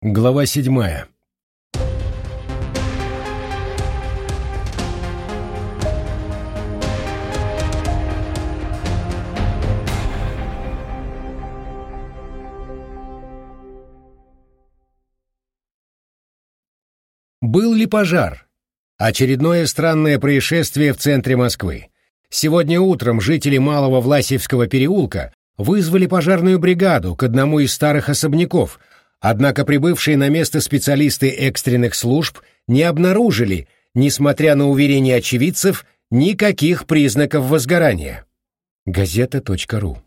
Глава седьмая. Был ли пожар? Очередное странное происшествие в центре Москвы. Сегодня утром жители Малого Власьевского переулка вызвали пожарную бригаду к одному из старых особняков, Однако прибывшие на место специалисты экстренных служб не обнаружили, несмотря на уверения очевидцев, никаких признаков возгорания. Газета.ру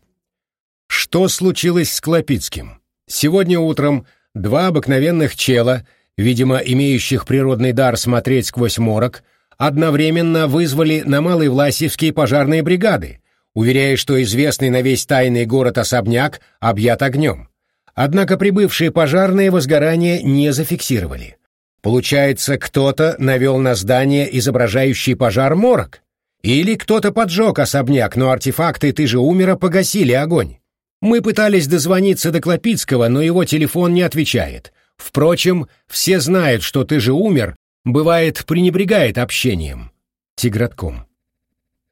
Что случилось с Клопицким? Сегодня утром два обыкновенных чела, видимо, имеющих природный дар смотреть сквозь морок, одновременно вызвали на Малый Власьевские пожарные бригады, уверяя, что известный на весь тайный город особняк объят огнем. Однако прибывшие пожарные возгорание не зафиксировали. Получается, кто-то навел на здание, изображающий пожар, морок? Или кто-то поджег особняк, но артефакты «Ты же умера» погасили огонь? Мы пытались дозвониться до Клопицкого, но его телефон не отвечает. Впрочем, все знают, что «Ты же умер» бывает пренебрегает общением. Тигратком.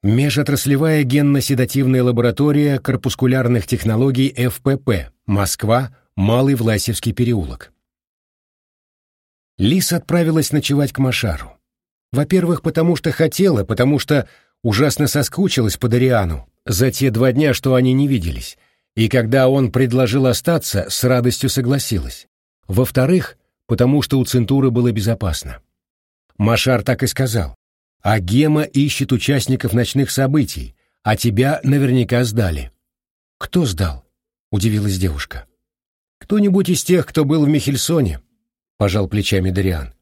Межотраслевая генно-седативная лаборатория корпускулярных технологий ФПП. Москва. Малый Власевский переулок. Лис отправилась ночевать к Машару. Во-первых, потому что хотела, потому что ужасно соскучилась по Дариану за те два дня, что они не виделись, и когда он предложил остаться, с радостью согласилась. Во-вторых, потому что у Центуры было безопасно. Машар так и сказал. А Гема ищет участников ночных событий, а тебя наверняка сдали. Кто сдал? Удивилась девушка. Кто-нибудь из тех, кто был в Михельсоне, пожал плечами Дариан.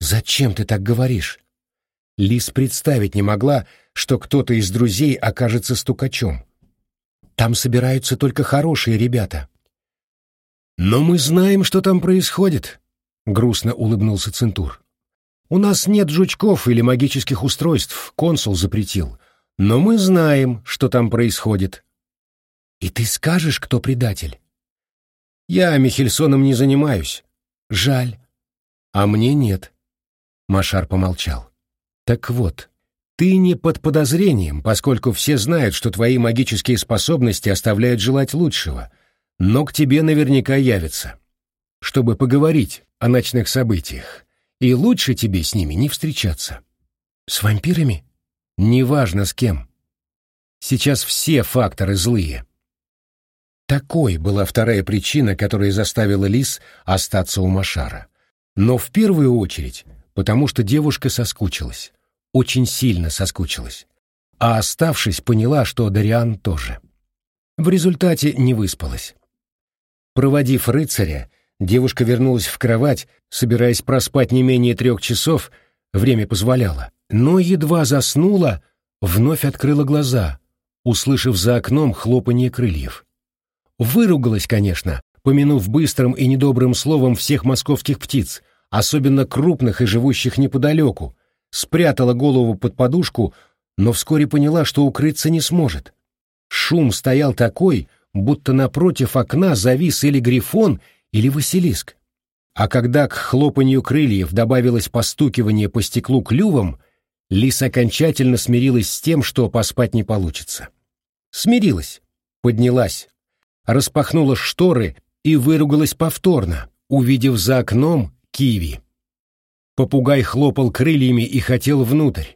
Зачем ты так говоришь? Лис представить не могла, что кто-то из друзей окажется стукачом. Там собираются только хорошие ребята. Но мы знаем, что там происходит, грустно улыбнулся Центур. У нас нет жучков или магических устройств, консул запретил. Но мы знаем, что там происходит. И ты скажешь, кто предатель? Я Михельсоном не занимаюсь. Жаль. А мне нет. Машар помолчал. Так вот, ты не под подозрением, поскольку все знают, что твои магические способности оставляют желать лучшего, но к тебе наверняка явятся, чтобы поговорить о ночных событиях и лучше тебе с ними не встречаться. С вампирами? Неважно с кем. Сейчас все факторы злые. Такой была вторая причина, которая заставила Лис остаться у Машара. Но в первую очередь, потому что девушка соскучилась. Очень сильно соскучилась. А оставшись, поняла, что Дариан тоже. В результате не выспалась. Проводив рыцаря, Девушка вернулась в кровать, собираясь проспать не менее трех часов, время позволяло. Но едва заснула, вновь открыла глаза, услышав за окном хлопанье крыльев. Выругалась, конечно, помянув быстрым и недобрым словом всех московских птиц, особенно крупных и живущих неподалеку, спрятала голову под подушку, но вскоре поняла, что укрыться не сможет. Шум стоял такой, будто напротив окна завис или грифон, или Василиск. А когда к хлопанью крыльев добавилось постукивание по стеклу клювом, лис окончательно смирилась с тем, что поспать не получится. Смирилась, поднялась, распахнула шторы и выругалась повторно, увидев за окном киви. Попугай хлопал крыльями и хотел внутрь.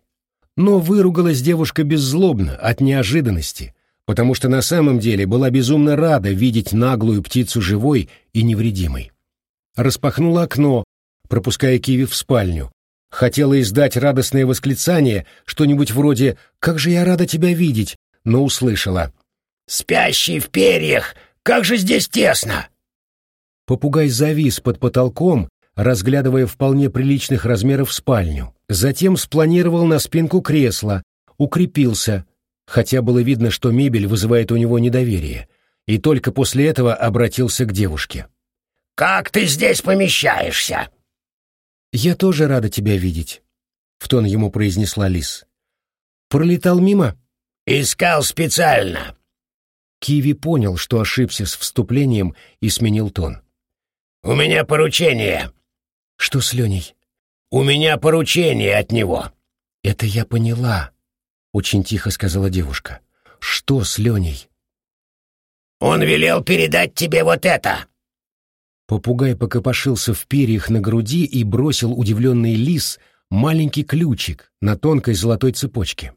Но выругалась девушка беззлобно, от неожиданности, потому что на самом деле была безумно рада видеть наглую птицу живой и невредимой. Распахнула окно, пропуская Киви в спальню. Хотела издать радостное восклицание, что-нибудь вроде «Как же я рада тебя видеть!», но услышала. «Спящий в перьях! Как же здесь тесно!» Попугай завис под потолком, разглядывая вполне приличных размеров спальню. Затем спланировал на спинку кресла, укрепился, хотя было видно, что мебель вызывает у него недоверие, и только после этого обратился к девушке. «Как ты здесь помещаешься?» «Я тоже рада тебя видеть», — в тон ему произнесла Лис. «Пролетал мимо?» «Искал специально». Киви понял, что ошибся с вступлением и сменил тон. У меня поручение. Что с Леней? У меня поручение от него. Это я поняла, очень тихо сказала девушка. Что с Леней? Он велел передать тебе вот это. Попугай покопошился в перьях на груди и бросил удивленный лис маленький ключик на тонкой золотой цепочке.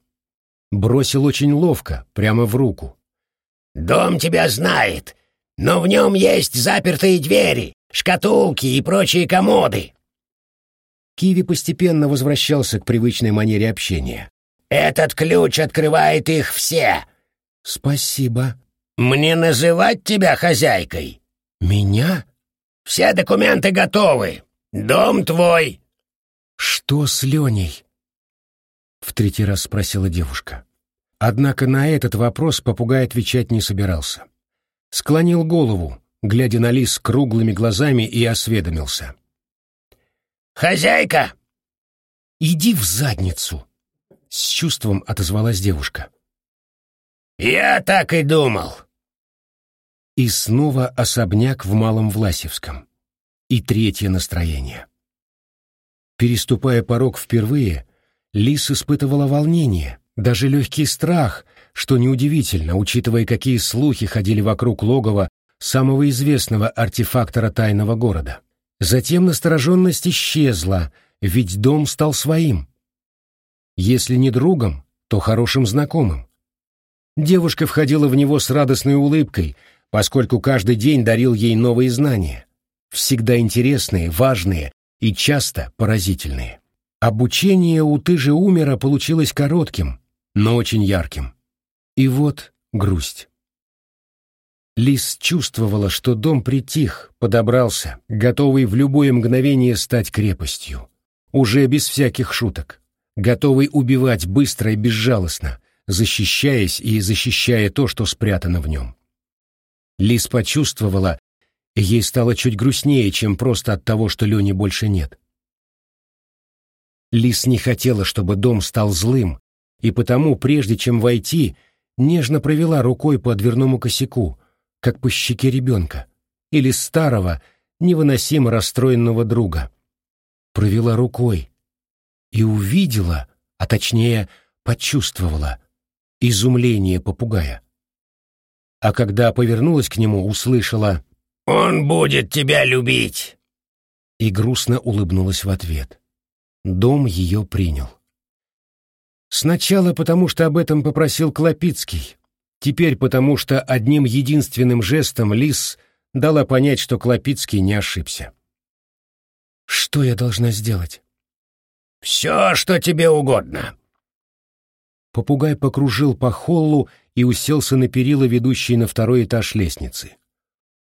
Бросил очень ловко, прямо в руку. «Дом тебя знает, но в нем есть запертые двери, шкатулки и прочие комоды». Киви постепенно возвращался к привычной манере общения. «Этот ключ открывает их все». «Спасибо». «Мне называть тебя хозяйкой?» «Меня?» «Все документы готовы. Дом твой». «Что с Леней?» В третий раз спросила девушка. Однако на этот вопрос попугай отвечать не собирался. Склонил голову, глядя на лис круглыми глазами, и осведомился. «Хозяйка!» «Иди в задницу!» — с чувством отозвалась девушка. «Я так и думал!» И снова особняк в Малом Власевском. И третье настроение. Переступая порог впервые, Лис испытывала волнение, даже легкий страх, что неудивительно, учитывая, какие слухи ходили вокруг логова самого известного артефактора тайного города. Затем настороженность исчезла, ведь дом стал своим. Если не другом, то хорошим знакомым. Девушка входила в него с радостной улыбкой, поскольку каждый день дарил ей новые знания, всегда интересные, важные и часто поразительные. Обучение у Тыжи Умера получилось коротким, но очень ярким. И вот грусть. Лис чувствовала, что дом притих, подобрался, готовый в любое мгновение стать крепостью. Уже без всяких шуток. Готовый убивать быстро и безжалостно, защищаясь и защищая то, что спрятано в нем. Лис почувствовала, ей стало чуть грустнее, чем просто от того, что Лени больше нет. Лис не хотела, чтобы дом стал злым, и потому, прежде чем войти, нежно провела рукой по дверному косяку, как по щеке ребенка, или старого, невыносимо расстроенного друга. Провела рукой и увидела, а точнее почувствовала, изумление попугая. А когда повернулась к нему, услышала «Он будет тебя любить!» и грустно улыбнулась в ответ. Дом ее принял. Сначала потому, что об этом попросил Клопицкий, теперь потому, что одним единственным жестом Лис дала понять, что Клопицкий не ошибся. «Что я должна сделать?» «Все, что тебе угодно». Попугай покружил по холлу и уселся на перила, ведущие на второй этаж лестницы.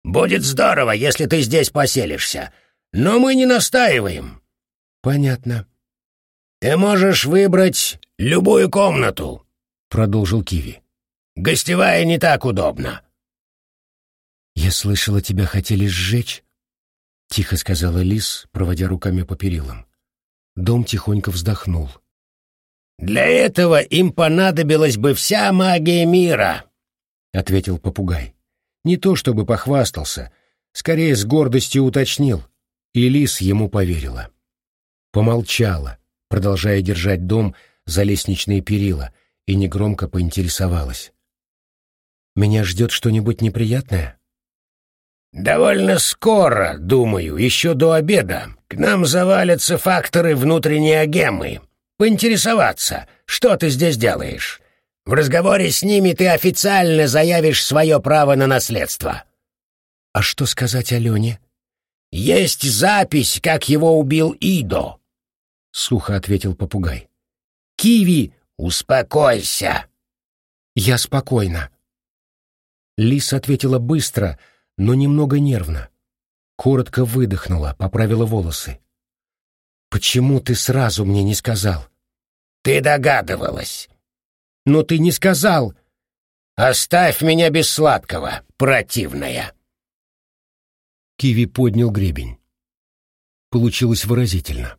«Будет здорово, если ты здесь поселишься, но мы не настаиваем». «Понятно». «Ты можешь выбрать любую комнату», — продолжил Киви. «Гостевая не так удобно». «Я слышала, тебя хотели сжечь», — тихо сказала Лис, проводя руками по перилам. Дом тихонько вздохнул. «Для этого им понадобилась бы вся магия мира», — ответил попугай. Не то чтобы похвастался, скорее с гордостью уточнил, и Лис ему поверила. Помолчала, продолжая держать дом за лестничные перила, и негромко поинтересовалась. «Меня ждет что-нибудь неприятное?» «Довольно скоро, думаю, еще до обеда, к нам завалятся факторы внутренней агемы. Поинтересоваться, что ты здесь делаешь. В разговоре с ними ты официально заявишь свое право на наследство». «А что сказать Алене?» «Есть запись, как его убил Идо. — сухо ответил попугай. «Киви, успокойся!» «Я спокойна». Лис ответила быстро, но немного нервно. Коротко выдохнула, поправила волосы. «Почему ты сразу мне не сказал?» «Ты догадывалась». «Но ты не сказал!» «Оставь меня без сладкого, противная!» Киви поднял гребень. Получилось выразительно.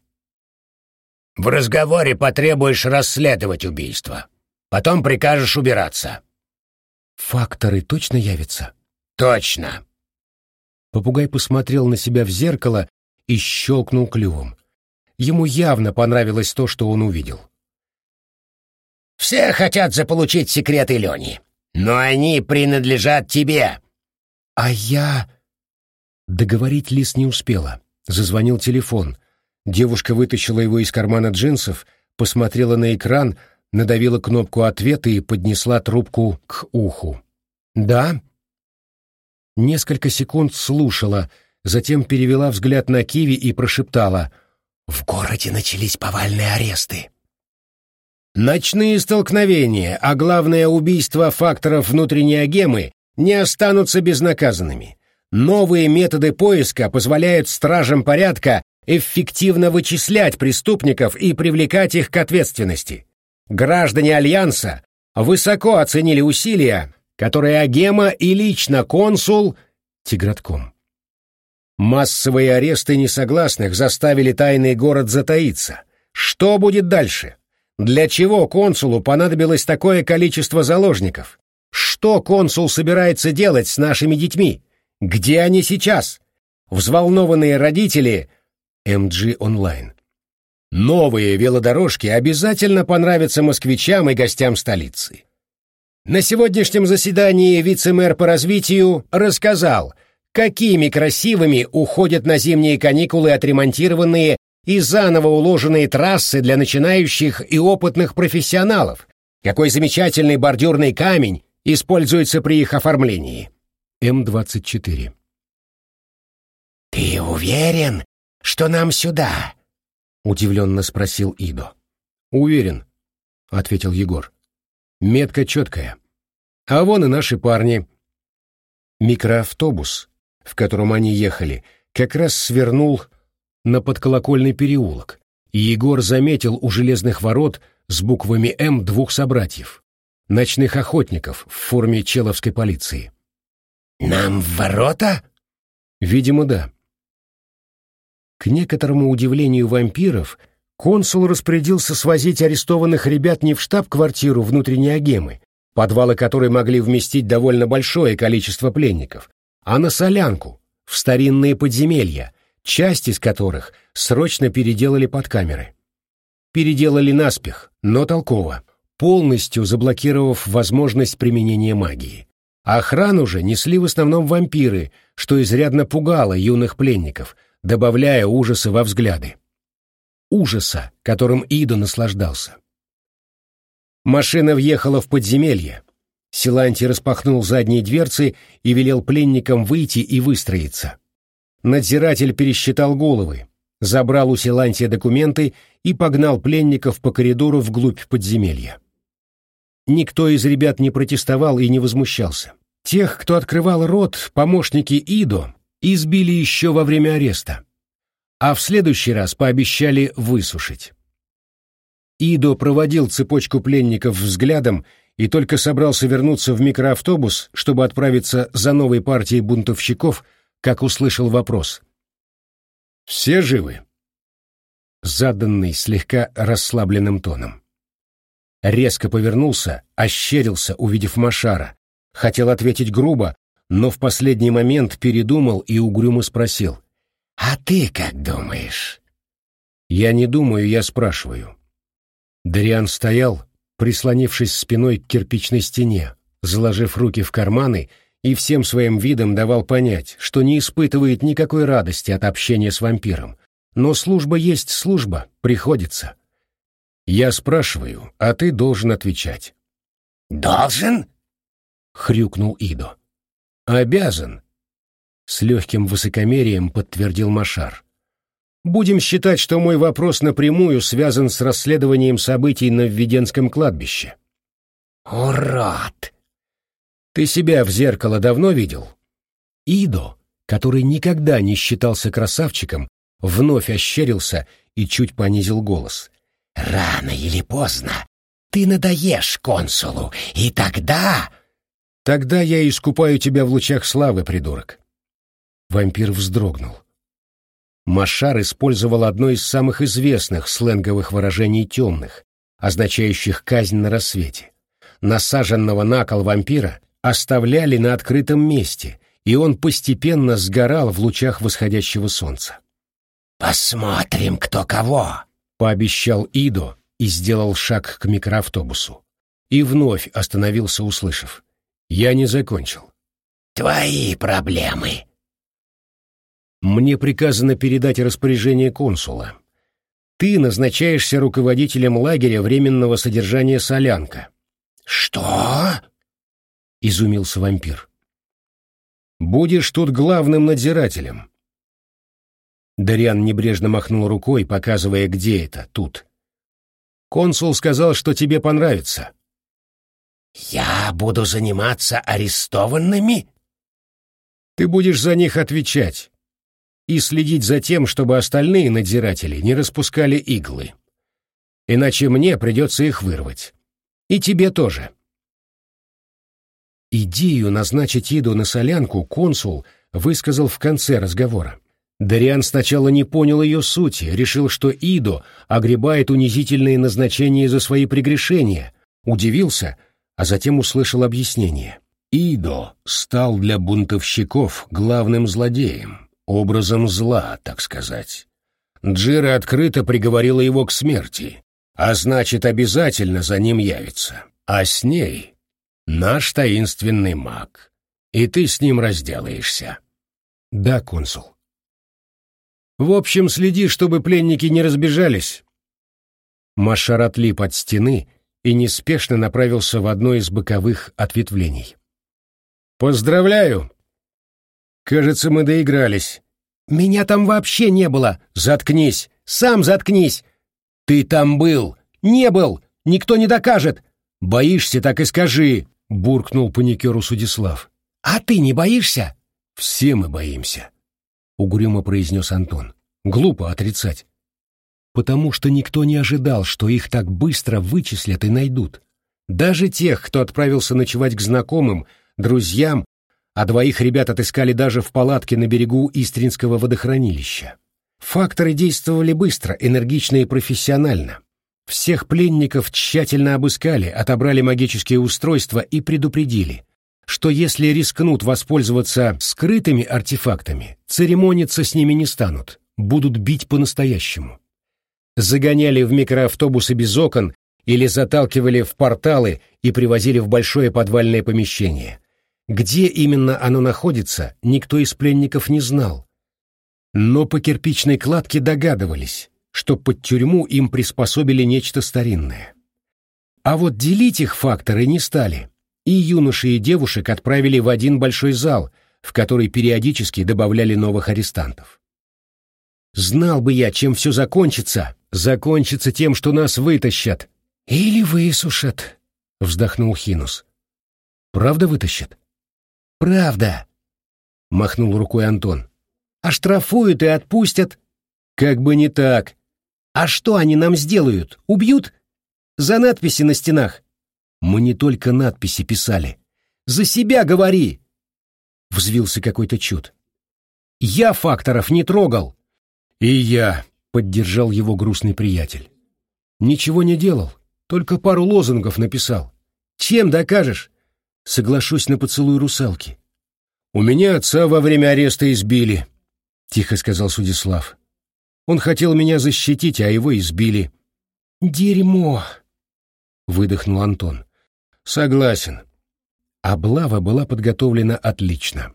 В разговоре потребуешь расследовать убийство. Потом прикажешь убираться. Факторы точно явятся? Точно. Попугай посмотрел на себя в зеркало и щелкнул клювом. Ему явно понравилось то, что он увидел. «Все хотят заполучить секреты Лени, но они принадлежат тебе». «А я...» Договорить Лис не успела. Зазвонил телефон. Девушка вытащила его из кармана джинсов, посмотрела на экран, надавила кнопку ответа и поднесла трубку к уху. «Да?» Несколько секунд слушала, затем перевела взгляд на Киви и прошептала «В городе начались повальные аресты». Ночные столкновения, а главное убийство факторов внутренней агемы не останутся безнаказанными. Новые методы поиска позволяют стражам порядка эффективно вычислять преступников и привлекать их к ответственности. Граждане Альянса высоко оценили усилия, которые Агема и лично консул Тигратком. Массовые аресты несогласных заставили тайный город затаиться. Что будет дальше? Для чего консулу понадобилось такое количество заложников? Что консул собирается делать с нашими детьми? Где они сейчас? Взволнованные родители MG Online. Новые велодорожки обязательно понравятся москвичам и гостям столицы. На сегодняшнем заседании вице-мэр по развитию рассказал, какими красивыми уходят на зимние каникулы отремонтированные и заново уложенные трассы для начинающих и опытных профессионалов, какой замечательный бордюрный камень используется при их оформлении. М-24. «Ты уверен, что нам сюда?» — удивленно спросил Идо. «Уверен», — ответил Егор. «Метка четкая. А вон и наши парни». Микроавтобус, в котором они ехали, как раз свернул на подколокольный переулок, и Егор заметил у железных ворот с буквами «М» двух собратьев, ночных охотников в форме человской полиции. «Нам в ворота?» Видимо, да. К некоторому удивлению вампиров, консул распорядился свозить арестованных ребят не в штаб-квартиру внутренней агемы, подвалы которой могли вместить довольно большое количество пленников, а на солянку, в старинные подземелья, часть из которых срочно переделали под камеры. Переделали наспех, но толково, полностью заблокировав возможность применения магии. Охрану же несли в основном вампиры, что изрядно пугало юных пленников, добавляя ужаса во взгляды. Ужаса, которым Идо наслаждался. Машина въехала в подземелье. Силанти распахнул задние дверцы и велел пленникам выйти и выстроиться. Надзиратель пересчитал головы, забрал у Силантия документы и погнал пленников по коридору вглубь подземелья. Никто из ребят не протестовал и не возмущался. Тех, кто открывал рот, помощники Идо избили еще во время ареста, а в следующий раз пообещали высушить. Идо проводил цепочку пленников взглядом и только собрался вернуться в микроавтобус, чтобы отправиться за новой партией бунтовщиков, как услышал вопрос. «Все живы?» Заданный слегка расслабленным тоном. Резко повернулся, ощерился, увидев Машара, Хотел ответить грубо, но в последний момент передумал и угрюмо спросил. «А ты как думаешь?» «Я не думаю, я спрашиваю». Дариан стоял, прислонившись спиной к кирпичной стене, заложив руки в карманы и всем своим видом давал понять, что не испытывает никакой радости от общения с вампиром. Но служба есть служба, приходится. Я спрашиваю, а ты должен отвечать. «Должен?» — хрюкнул Идо. «Обязан», — с легким высокомерием подтвердил Машар. «Будем считать, что мой вопрос напрямую связан с расследованием событий на Введенском кладбище». «Урод!» «Ты себя в зеркало давно видел?» Идо, который никогда не считался красавчиком, вновь ощерился и чуть понизил голос. «Рано или поздно ты надоешь консулу, и тогда...» Тогда я искупаю тебя в лучах славы, придурок. Вампир вздрогнул. Машар использовал одно из самых известных сленговых выражений темных, означающих казнь на рассвете. Насаженного на кол вампира оставляли на открытом месте и он постепенно сгорал в лучах восходящего солнца. «Посмотрим, кто кого!» — пообещал Идо и сделал шаг к микроавтобусу. И вновь остановился, услышав. «Я не закончил». «Твои проблемы!» «Мне приказано передать распоряжение консула. Ты назначаешься руководителем лагеря временного содержания «Солянка». «Что?» — изумился вампир. «Будешь тут главным надзирателем». Дариан небрежно махнул рукой, показывая, где это, тут. «Консул сказал, что тебе понравится». «Я буду заниматься арестованными?» «Ты будешь за них отвечать и следить за тем, чтобы остальные надзиратели не распускали иглы. Иначе мне придется их вырвать. И тебе тоже». Идею назначить Иду на солянку консул высказал в конце разговора. Дариан сначала не понял ее сути, решил, что Идо огребает унизительные назначения за свои прегрешения, удивился, а затем услышал объяснение. Идо стал для бунтовщиков главным злодеем, образом зла, так сказать. Джира открыто приговорила его к смерти, а значит, обязательно за ним явится. А с ней наш таинственный маг, и ты с ним разделаешься. Да, консул. В общем, следи, чтобы пленники не разбежались. Машар отлип от стены и неспешно направился в одно из боковых ответвлений. «Поздравляю! Кажется, мы доигрались. Меня там вообще не было. Заткнись! Сам заткнись! Ты там был! Не был! Никто не докажет! Боишься, так и скажи!» — буркнул паникеру Судислав. «А ты не боишься?» «Все мы боимся», — угрюмо произнес Антон. «Глупо отрицать. Потому что никто не ожидал, что их так быстро вычислят и найдут. Даже тех, кто отправился ночевать к знакомым, друзьям, а двоих ребят отыскали даже в палатке на берегу Истринского водохранилища. Факторы действовали быстро, энергично и профессионально. Всех пленников тщательно обыскали, отобрали магические устройства и предупредили, что если рискнут воспользоваться скрытыми артефактами, церемониться с ними не станут, будут бить по-настоящему. Загоняли в микроавтобусы без окон или заталкивали в порталы и привозили в большое подвальное помещение. Где именно оно находится, никто из пленников не знал. Но по кирпичной кладке догадывались, что под тюрьму им приспособили нечто старинное. А вот делить их факторы не стали, и юноши и девушек отправили в один большой зал, в который периодически добавляли новых арестантов. «Знал бы я, чем все закончится, закончится тем, что нас вытащат». «Или высушат», — вздохнул Хинус. «Правда вытащат?» «Правда», — махнул рукой Антон. «Оштрафуют и отпустят». «Как бы не так. А что они нам сделают? Убьют? За надписи на стенах?» «Мы не только надписи писали. За себя говори!» Взвился какой-то чуд. «Я факторов не трогал!» «И я!» — поддержал его грустный приятель. «Ничего не делал, только пару лозунгов написал. Чем докажешь?» «Соглашусь на поцелуй русалки». «У меня отца во время ареста избили», — тихо сказал Судислав. Он хотел меня защитить, а его избили. «Дерьмо!» — выдохнул Антон. «Согласен». Облава была подготовлена отлично.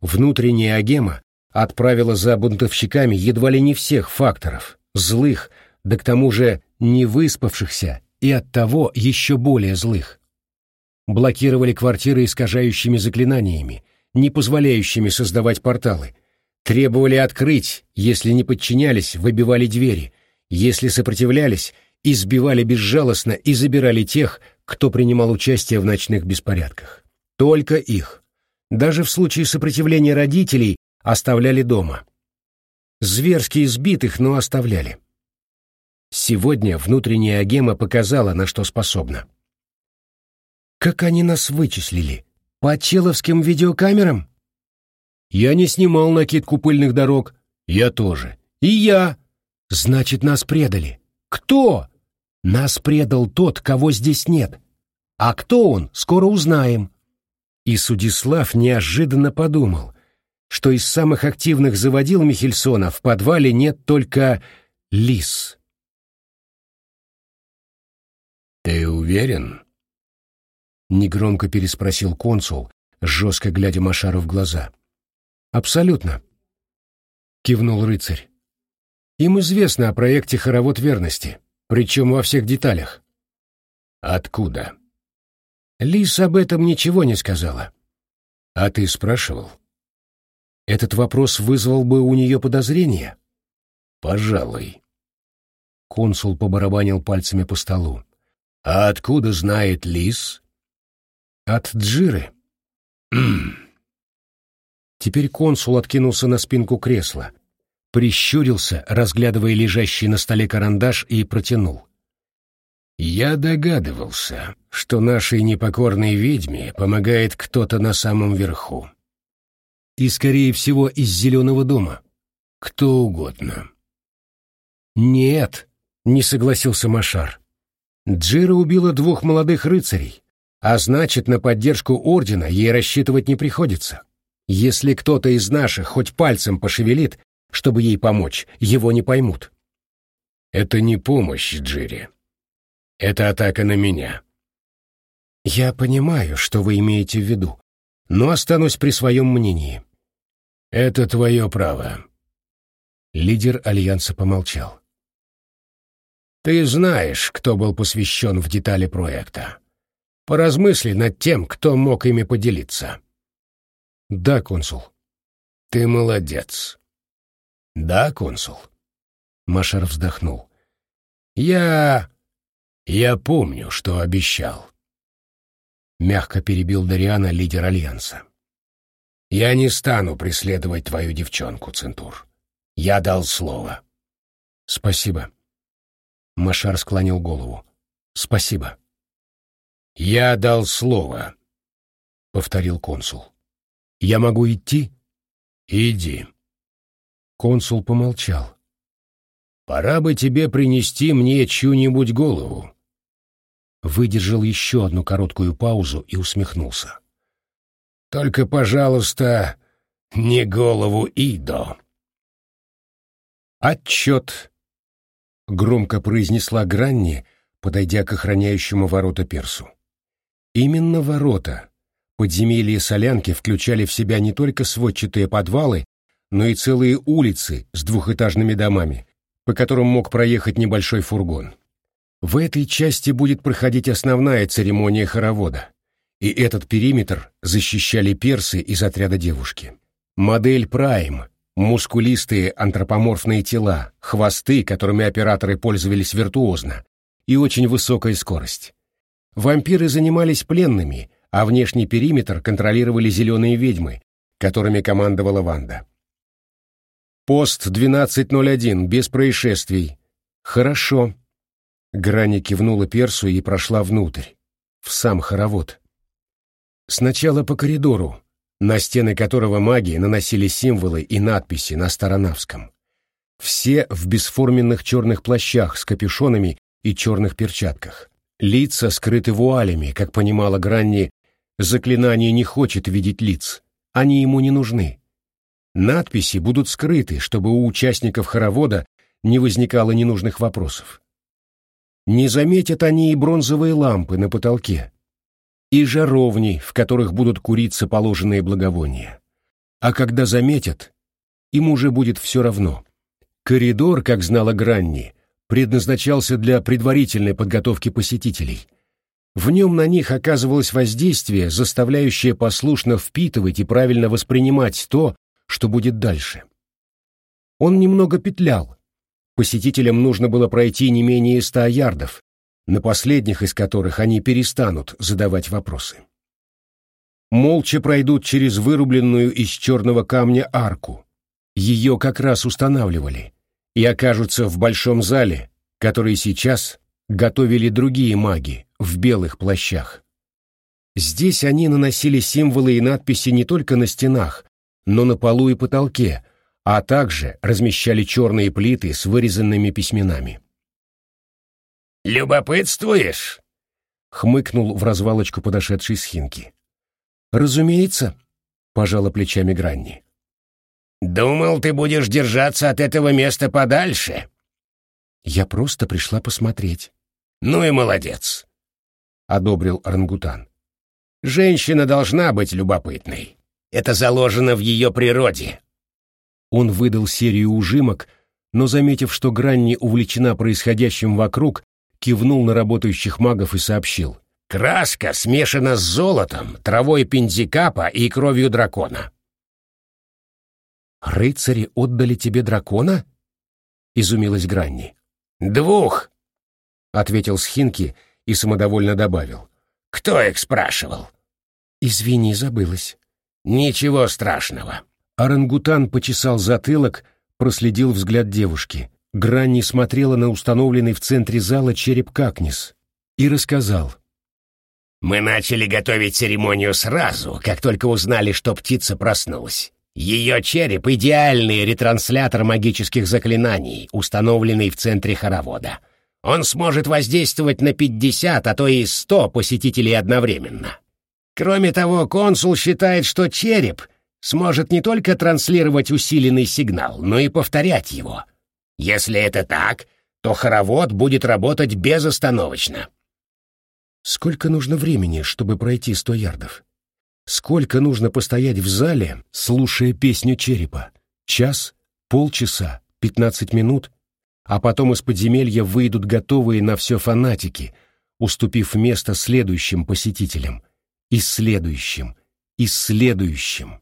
Внутренняя агема отправила за бунтовщиками едва ли не всех факторов, злых, да к тому же не выспавшихся и оттого еще более злых. Блокировали квартиры искажающими заклинаниями, не позволяющими создавать порталы, Требовали открыть, если не подчинялись, выбивали двери, если сопротивлялись, избивали безжалостно и забирали тех, кто принимал участие в ночных беспорядках. Только их. Даже в случае сопротивления родителей оставляли дома. Зверски избитых, но оставляли. Сегодня внутренняя агема показала, на что способна. Как они нас вычислили? По человским видеокамерам? Я не снимал накидку пыльных дорог. Я тоже. И я. Значит, нас предали. Кто? Нас предал тот, кого здесь нет. А кто он, скоро узнаем. И Судислав неожиданно подумал, что из самых активных заводил Михельсона в подвале нет только лис. «Ты уверен?» — негромко переспросил консул, жестко глядя Машару в глаза. «Абсолютно», — кивнул рыцарь. «Им известно о проекте «Хоровод верности», причем во всех деталях». «Откуда?» Лис об этом ничего не сказала. «А ты спрашивал?» Этот вопрос вызвал бы у нее подозрения? «Пожалуй». Консул побарабанил пальцами по столу. «А откуда знает Лис?» «От Джиры». Теперь консул откинулся на спинку кресла, прищурился, разглядывая лежащий на столе карандаш, и протянул. «Я догадывался, что нашей непокорной ведьме помогает кто-то на самом верху. И, скорее всего, из Зеленого дома. Кто угодно». «Нет», — не согласился Машар. «Джира убила двух молодых рыцарей, а значит, на поддержку ордена ей рассчитывать не приходится. Если кто-то из наших хоть пальцем пошевелит, чтобы ей помочь, его не поймут. Это не помощь, Джири. Это атака на меня. Я понимаю, что вы имеете в виду, но останусь при своем мнении. Это твое право. Лидер Альянса помолчал. Ты знаешь, кто был посвящен в детали проекта. Поразмысли над тем, кто мог ими поделиться. Да, консул. Ты молодец. Да, консул. Машар вздохнул. Я... я помню, что обещал. Мягко перебил Дариана лидер Альянса. Я не стану преследовать твою девчонку, Центур. Я дал слово. Спасибо. Машар склонил голову. Спасибо. «Я дал слово», — повторил консул. «Я могу идти?» «Иди». Консул помолчал. «Пора бы тебе принести мне чью-нибудь голову». Выдержал еще одну короткую паузу и усмехнулся. «Только, пожалуйста, не голову Идо». «Отчет», — громко произнесла Гранни, подойдя к охраняющему ворота персу. Именно ворота, подземелья солянки включали в себя не только сводчатые подвалы, но и целые улицы с двухэтажными домами, по которым мог проехать небольшой фургон. В этой части будет проходить основная церемония хоровода, и этот периметр защищали персы из отряда девушки. Модель Прайм, мускулистые антропоморфные тела, хвосты, которыми операторы пользовались виртуозно, и очень высокая скорость. Вампиры занимались пленными, а внешний периметр контролировали зеленые ведьмы, которыми командовала Ванда. «Пост 12.01, без происшествий». «Хорошо». Грани кивнула персу и прошла внутрь, в сам хоровод. Сначала по коридору, на стены которого маги наносили символы и надписи на старонавском. Все в бесформенных черных плащах с капюшонами и черных перчатках. Лица скрыты вуалями, как понимала Гранни, заклинание не хочет видеть лиц, они ему не нужны. Надписи будут скрыты, чтобы у участников хоровода не возникало ненужных вопросов. Не заметят они и бронзовые лампы на потолке, и жаровни, в которых будут куриться положенные благовония. А когда заметят, им уже будет все равно. Коридор, как знала Гранни, предназначался для предварительной подготовки посетителей. В нем на них оказывалось воздействие, заставляющее послушно впитывать и правильно воспринимать то, что будет дальше. Он немного петлял. Посетителям нужно было пройти не менее ста ярдов, на последних из которых они перестанут задавать вопросы. Молча пройдут через вырубленную из черного камня арку. Ее как раз устанавливали и окажутся в большом зале, который сейчас готовили другие маги в белых плащах. Здесь они наносили символы и надписи не только на стенах, но на полу и потолке, а также размещали черные плиты с вырезанными письменами. «Любопытствуешь?» — хмыкнул в развалочку подошедший Схинки. «Разумеется», — пожала плечами Гранни. «Думал, ты будешь держаться от этого места подальше». «Я просто пришла посмотреть». «Ну и молодец», — одобрил орангутан. «Женщина должна быть любопытной. Это заложено в ее природе». Он выдал серию ужимок, но, заметив, что Гранни увлечена происходящим вокруг, кивнул на работающих магов и сообщил. «Краска смешана с золотом, травой пензикапа и кровью дракона». «Рыцари отдали тебе дракона?» — изумилась Гранни. «Двух», — ответил Схинки и самодовольно добавил. «Кто их спрашивал?» «Извини, забылась». «Ничего страшного». Орангутан почесал затылок, проследил взгляд девушки. Гранни смотрела на установленный в центре зала череп Какнис и рассказал. «Мы начали готовить церемонию сразу, как только узнали, что птица проснулась. Ее череп — идеальный ретранслятор магических заклинаний, установленный в центре хоровода. Он сможет воздействовать на 50, а то и 100 посетителей одновременно. Кроме того, консул считает, что череп сможет не только транслировать усиленный сигнал, но и повторять его. Если это так, то хоровод будет работать безостановочно. Сколько нужно времени, чтобы пройти сто ярдов? Сколько нужно постоять в зале, слушая песню черепа? Час? Полчаса? Пятнадцать минут? А потом из подземелья выйдут готовые на все фанатики, уступив место следующим посетителям. И следующим. И следующим.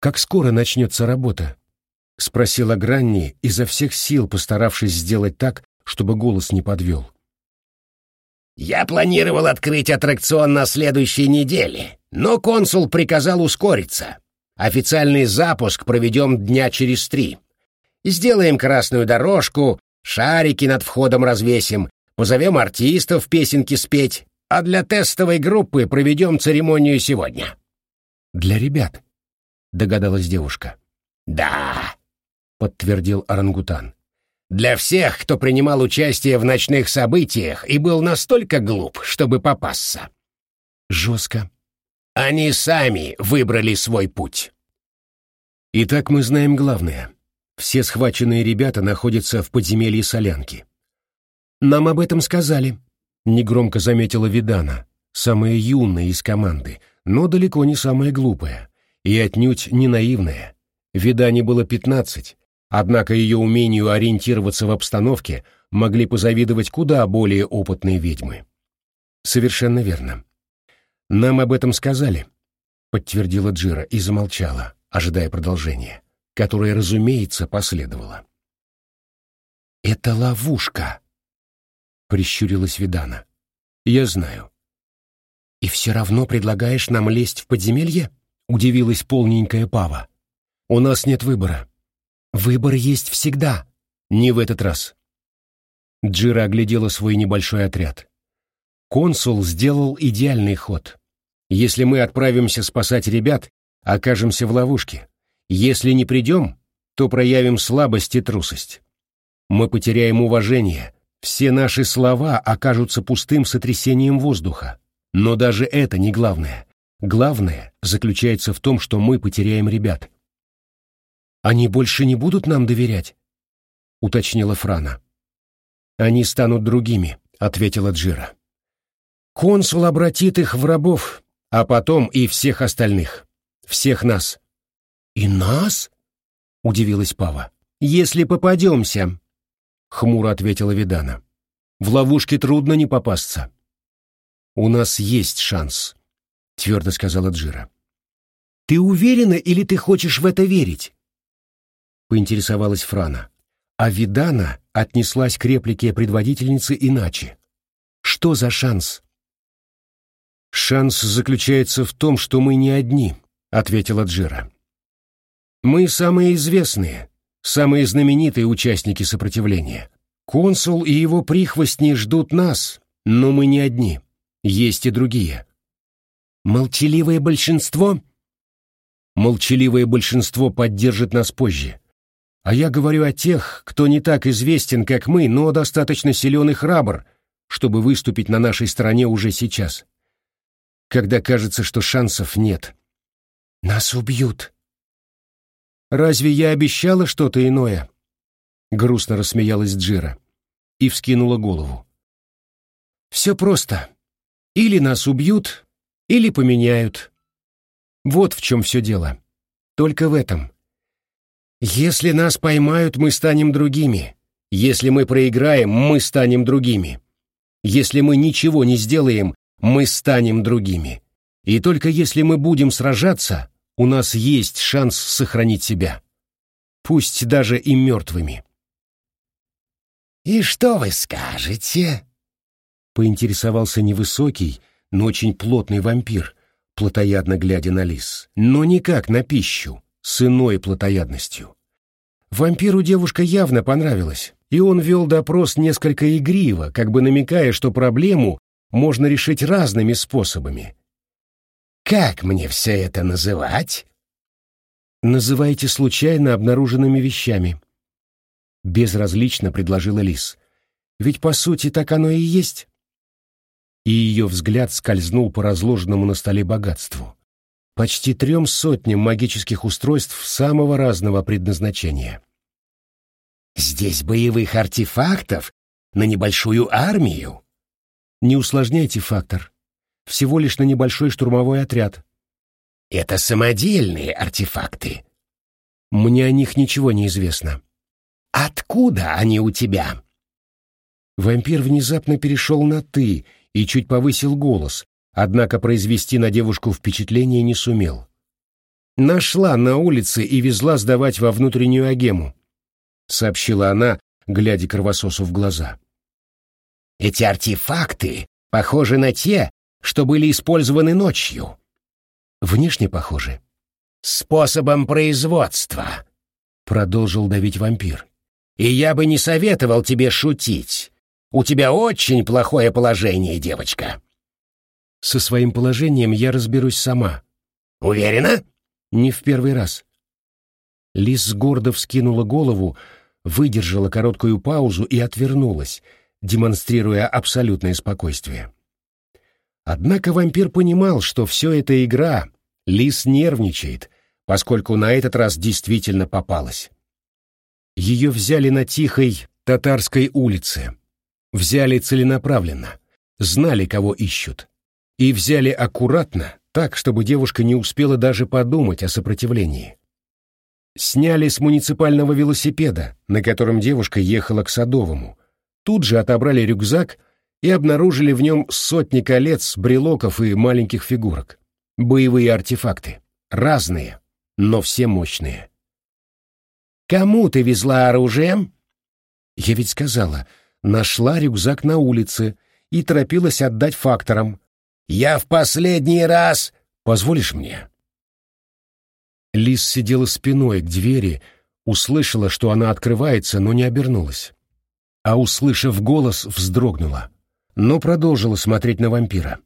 «Как скоро начнется работа?» — спросила Гранни, изо всех сил постаравшись сделать так, чтобы голос не подвел. «Я планировал открыть аттракцион на следующей неделе, но консул приказал ускориться. Официальный запуск проведем дня через три. Сделаем красную дорожку, шарики над входом развесим, позовем артистов песенки спеть, а для тестовой группы проведем церемонию сегодня». «Для ребят», — догадалась девушка. «Да», — подтвердил орангутан. «Для всех, кто принимал участие в ночных событиях и был настолько глуп, чтобы попасться». «Жестко». «Они сами выбрали свой путь». «Итак, мы знаем главное. Все схваченные ребята находятся в подземелье Солянки». «Нам об этом сказали», — негромко заметила Видана, самая юная из команды, но далеко не самая глупая и отнюдь не наивная. Видане было пятнадцать, однако ее умению ориентироваться в обстановке могли позавидовать куда более опытные ведьмы. «Совершенно верно. Нам об этом сказали», — подтвердила Джира и замолчала, ожидая продолжения, которое, разумеется, последовало. «Это ловушка», — прищурилась Видана. «Я знаю». «И все равно предлагаешь нам лезть в подземелье?» — удивилась полненькая Пава. «У нас нет выбора». «Выбор есть всегда». «Не в этот раз». Джира оглядела свой небольшой отряд. Консул сделал идеальный ход. Если мы отправимся спасать ребят, окажемся в ловушке. Если не придем, то проявим слабость и трусость. Мы потеряем уважение, все наши слова окажутся пустым сотрясением воздуха. Но даже это не главное. Главное заключается в том, что мы потеряем ребят. «Они больше не будут нам доверять?» — уточнила Франа. «Они станут другими», — ответила Джира. «Консул обратит их в рабов, а потом и всех остальных. Всех нас». «И нас?» — удивилась Пава. «Если попадемся», — хмуро ответила Видана. «В ловушке трудно не попасться». «У нас есть шанс», — твердо сказала Джира. «Ты уверена или ты хочешь в это верить?» — поинтересовалась Франа. А Видана отнеслась к реплике предводительницы иначе. «Что за шанс?» «Шанс заключается в том, что мы не одни», — ответила Джира. «Мы самые известные, самые знаменитые участники сопротивления. Консул и его прихвостни ждут нас, но мы не одни. Есть и другие. Молчаливое большинство? Молчаливое большинство поддержит нас позже. А я говорю о тех, кто не так известен, как мы, но достаточно силен и храбр, чтобы выступить на нашей стороне уже сейчас. когда кажется, что шансов нет. Нас убьют. Разве я обещала что-то иное? Грустно рассмеялась Джира и вскинула голову. Все просто. Или нас убьют, или поменяют. Вот в чем все дело. Только в этом. Если нас поймают, мы станем другими. Если мы проиграем, мы станем другими. Если мы ничего не сделаем, мы станем другими. И только если мы будем сражаться, у нас есть шанс сохранить себя. Пусть даже и мертвыми. «И что вы скажете?» Поинтересовался невысокий, но очень плотный вампир, плотоядно глядя на лис, но никак на пищу, с иной плотоядностью. Вампиру девушка явно понравилась, и он вел допрос несколько игриво, как бы намекая, что проблему можно решить разными способами. «Как мне все это называть?» «Называйте случайно обнаруженными вещами», — безразлично предложила Лис. «Ведь, по сути, так оно и есть». И ее взгляд скользнул по разложенному на столе богатству. Почти трем сотням магических устройств самого разного предназначения. Здесь боевых артефактов на небольшую армию. Не усложняйте фактор. Всего лишь на небольшой штурмовой отряд. Это самодельные артефакты. Мне о них ничего не известно. Откуда они у тебя? Вампир внезапно перешел на «ты» и чуть повысил голос, однако произвести на девушку впечатление не сумел. Нашла на улице и везла сдавать во внутреннюю агему. — сообщила она, глядя кровососу в глаза. «Эти артефакты похожи на те, что были использованы ночью». «Внешне похожи». «Способом производства», — продолжил давить вампир. «И я бы не советовал тебе шутить. У тебя очень плохое положение, девочка». «Со своим положением я разберусь сама». «Уверена?» «Не в первый раз». Лис гордо вскинула голову, выдержала короткую паузу и отвернулась, демонстрируя абсолютное спокойствие. Однако вампир понимал, что все это игра, лис нервничает, поскольку на этот раз действительно попалась. Ее взяли на тихой татарской улице, взяли целенаправленно, знали, кого ищут, и взяли аккуратно, так, чтобы девушка не успела даже подумать о сопротивлении сняли с муниципального велосипеда, на котором девушка ехала к Садовому. Тут же отобрали рюкзак и обнаружили в нем сотни колец, брелоков и маленьких фигурок. Боевые артефакты. Разные, но все мощные. «Кому ты везла оружие?» Я ведь сказала, нашла рюкзак на улице и торопилась отдать факторам. «Я в последний раз...» «Позволишь мне?» Лис сидела спиной к двери, услышала, что она открывается, но не обернулась. А, услышав голос, вздрогнула, но продолжила смотреть на вампира.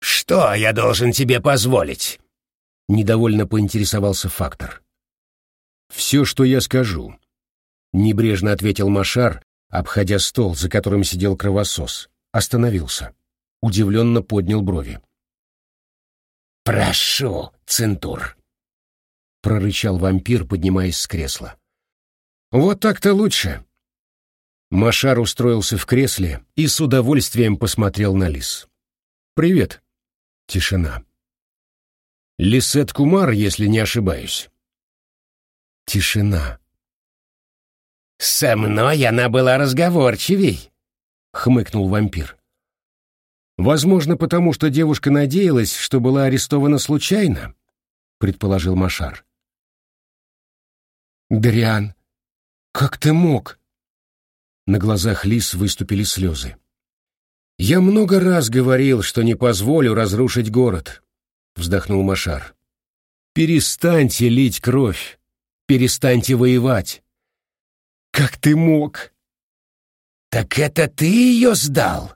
«Что я должен тебе позволить?» — недовольно поинтересовался фактор. «Все, что я скажу», — небрежно ответил Машар, обходя стол, за которым сидел кровосос. Остановился. Удивленно поднял брови. «Прошу, Центур!» — прорычал вампир, поднимаясь с кресла. «Вот так-то лучше!» Машар устроился в кресле и с удовольствием посмотрел на лис. «Привет!» Тишина. «Лисет Кумар, если не ошибаюсь». Тишина. «Со мной она была разговорчивей», — хмыкнул вампир. Возможно, потому что девушка надеялась, что была арестована случайно, предположил Машар. Дриан, как ты мог? На глазах Лис выступили слезы. Я много раз говорил, что не позволю разрушить город, вздохнул Машар. Перестаньте лить кровь, перестаньте воевать. Как ты мог? Так это ты ее сдал? —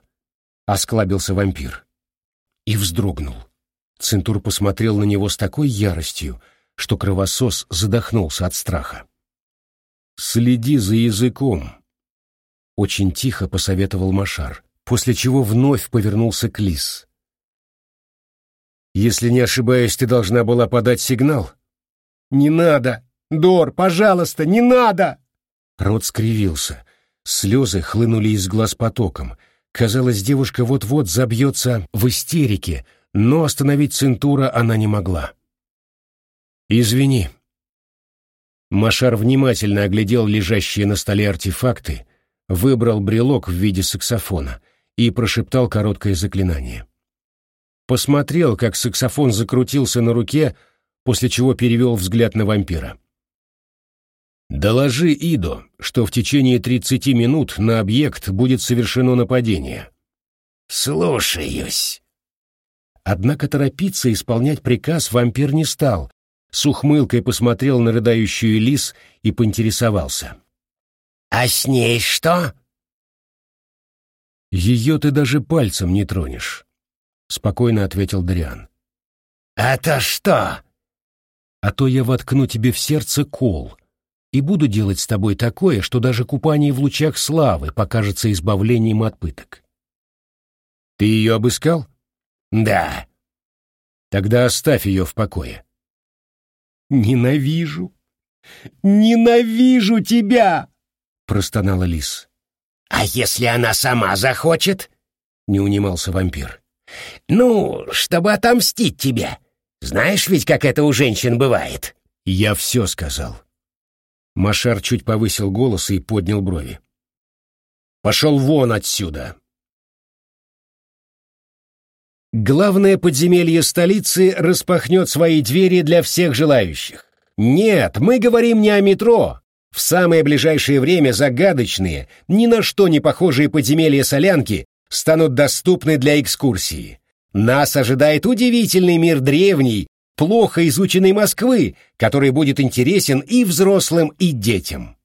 осклабился вампир. И вздрогнул. Центур посмотрел на него с такой яростью, что кровосос задохнулся от страха. «Следи за языком», — очень тихо посоветовал Машар, после чего вновь повернулся к Лис. Если не ошибаюсь, ты должна была подать сигнал. Не надо! Дор, пожалуйста, не надо! Рот скривился. Слезы хлынули из глаз потоком. Казалось, девушка вот-вот забьется в истерике, но остановить Центура она не могла. «Извини». Машар внимательно оглядел лежащие на столе артефакты, выбрал брелок в виде саксофона и прошептал короткое заклинание. Посмотрел, как саксофон закрутился на руке, после чего перевел взгляд на вампира. «Доложи Идо, что в течение тридцати минут на объект будет совершено нападение». «Слушаюсь». Однако торопиться исполнять приказ вампир не стал, с ухмылкой посмотрел на рыдающую лис и поинтересовался. «А с ней что?» «Ее ты даже пальцем не тронешь», — спокойно ответил Дриан. «А то что?» «А то я воткну тебе в сердце кол и буду делать с тобой такое, что даже купание в лучах славы покажется избавлением от пыток». «Ты ее обыскал?» «Да». «Тогда оставь ее в покое». «Ненавижу! Ненавижу тебя!» простонала лис. «А если она сама захочет?» — не унимался вампир. «Ну, чтобы отомстить тебе. Знаешь ведь, как это у женщин бывает?» «Я все сказал». Машар чуть повысил голос и поднял брови. «Пошел вон отсюда!» Главное подземелье столицы распахнет свои двери для всех желающих. Нет, мы говорим не о метро, в самое ближайшее время загадочные, ни на что не похожие подземелья солянки станут доступны для экскурсии. Нас ожидает удивительный мир древней, плохо изученной Москвы, который будет интересен и взрослым, и детям.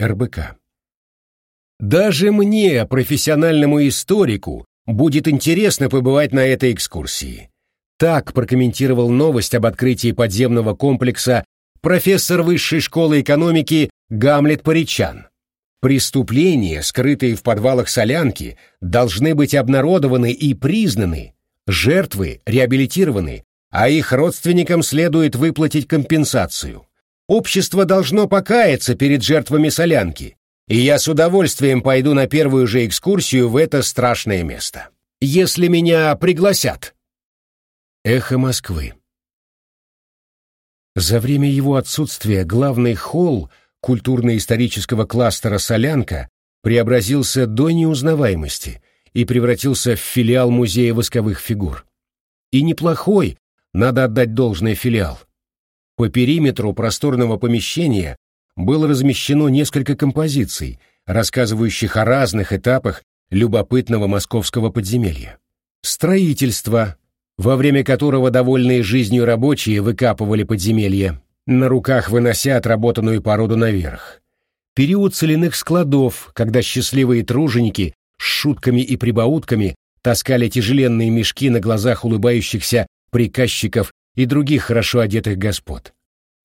РБК. Даже мне, профессиональному историку, будет интересно побывать на этой экскурсии. Так прокомментировал новость об открытии подземного комплекса профессор Высшей школы экономики Гамлет Паричан. Преступления, скрытые в подвалах солянки, должны быть обнародованы и признаны, жертвы реабилитированы, а их родственникам следует выплатить компенсацию. Общество должно покаяться перед жертвами солянки, и я с удовольствием пойду на первую же экскурсию в это страшное место. Если меня пригласят. Эхо Москвы. За время его отсутствия главный холл культурно-исторического кластера «Солянка» преобразился до неузнаваемости и превратился в филиал Музея восковых фигур. И неплохой, надо отдать должное филиал. По периметру просторного помещения было размещено несколько композиций, рассказывающих о разных этапах любопытного московского подземелья. Строительство, во время которого довольные жизнью рабочие выкапывали подземелье, на руках вынося отработанную породу наверх. Период соляных складов, когда счастливые труженики с шутками и прибаутками таскали тяжеленные мешки на глазах улыбающихся приказчиков и других хорошо одетых господ.